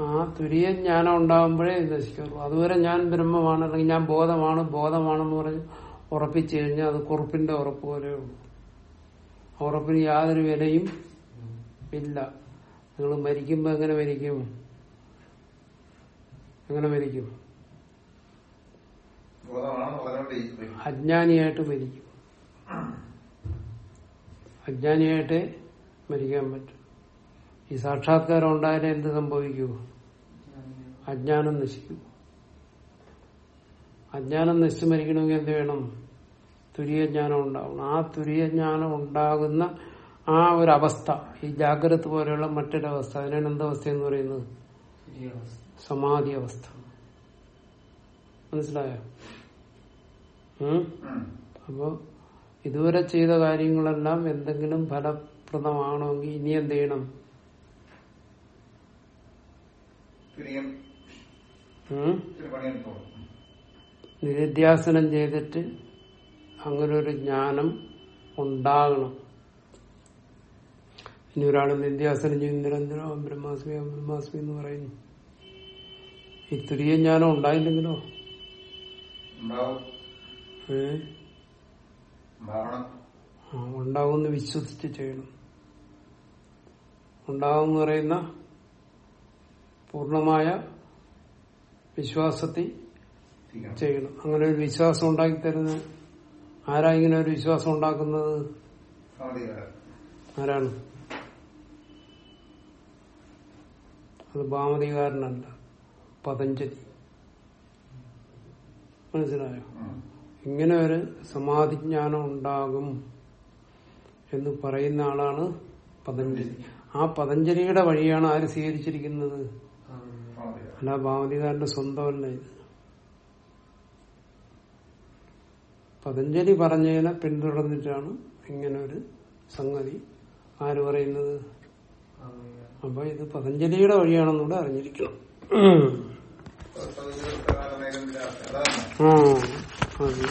ആ തുരിയ ജ്ഞാനം ഉണ്ടാവുമ്പോഴേ നശിക്കുള്ളൂ അതുവരെ ഞാൻ ബ്രഹ്മമാണ് അല്ലെങ്കിൽ ഞാൻ ബോധമാണ് ബോധമാണെന്ന് പറഞ്ഞ് ഉറപ്പിച്ചു കഴിഞ്ഞാൽ അത് കുറുപ്പിന്റെ ഉറപ്പ് പോലെയുള്ളൂ ഉറപ്പിന് യാതൊരു വിലയും ഇല്ല നിങ്ങൾ മരിക്കുമ്പോ എങ്ങനെ മരിക്കും? എങ്ങനെ മരിക്കും? അജ്ഞാനിയായിട്ട് മരിക്കും. അജ്ഞാനിയായിട്ട് മരിക്കാൻ പറ്റും. ഈ സാക്ഷാത്കാരം ഉണ്ടായാലും എന്ത് സംഭവിക്കൂ? അജ്ഞാനം നശിക്കും. അജ്ഞാനം നശിച്ചു മരിക്കണമെങ്കിൽ എന്ത് വേണം? തുര്യജ്ഞാനം ഉണ്ടാവണം. ആ തുര്യജ്ഞാനം ഉണ്ടാകുന്ന ആ ഒരു അവസ്ഥ ഈ ജാഗ്രത പോലെയുള്ള മറ്റൊരവസ്ഥ അതിനാണ് എന്തവസ്ഥ എന്ന് പറയുന്നത്? സമാധി അവസ്ഥ. മനസ്സിലായോ? ഉം. അപ്പോ ഇതുവരെ ചെയ്ത കാര്യങ്ങളെല്ലാം എന്തെങ്കിലും ഫലപ്രദമാണെങ്കിൽ ഇനി എന്ത് ചെയ്യണം നിരധ്യാസനം ചെയ്തിട്ട് അങ്ങനെ ഒരു ജ്ഞാനം ഉണ്ടാകണം. ഇനി ഒരാൾ നിത്യാസനം ചെയ്യും നിരന്തരം ബ്രഹ്മാസ്മി ബ്രഹ്മാസ്മി എന്ന് പറയുന്നു. ഈ തുരിയ ജ്ഞാനം ഉണ്ടായില്ലെങ്കിലോ? ഉണ്ടാവുമെന്ന് വിശ്വസിച്ച് ചെയ്യണം. ഉണ്ടാവുമെന്ന് പറയുന്ന പൂർണമായ വിശ്വാസത്തിൽ ചെയ്യണം. അങ്ങനെ ഒരു വിശ്വാസം ഉണ്ടാക്കി തരുന്ന ആരാ ഇങ്ങനെ ഒരു വിശ്വാസം ഉണ്ടാക്കുന്നത്? ആരാണ്? അത് ഭാമതികാരനല്ല പതഞ്ജലി. മനസ്സിലായോ? ഇങ്ങനെ ഒരു സമാധിജ്ഞാനം ഉണ്ടാകും എന്ന് പറയുന്ന ആളാണ് പതഞ്ജലി. ആ പതഞ്ജലിയുടെ വഴിയാണ് ആര് സ്വീകരിച്ചിരിക്കുന്നത്? അല്ല ഭാമതികാരന്റെ സ്വന്തമല്ല ഇത്. പതഞ്ജലി പറഞ്ഞതിനെ പിന്തുടർന്നിട്ടാണ് ഇങ്ങനെ ഒരു സംഗതി ആര് പറയുന്നത്? അപ്പൊ ഇത് പതഞ്ജലിയുടെ വഴിയാണെന്നൂടെ അറിഞ്ഞിരിക്കണം. പ്രകാരം നേരം അതാണ്. ആ അത്.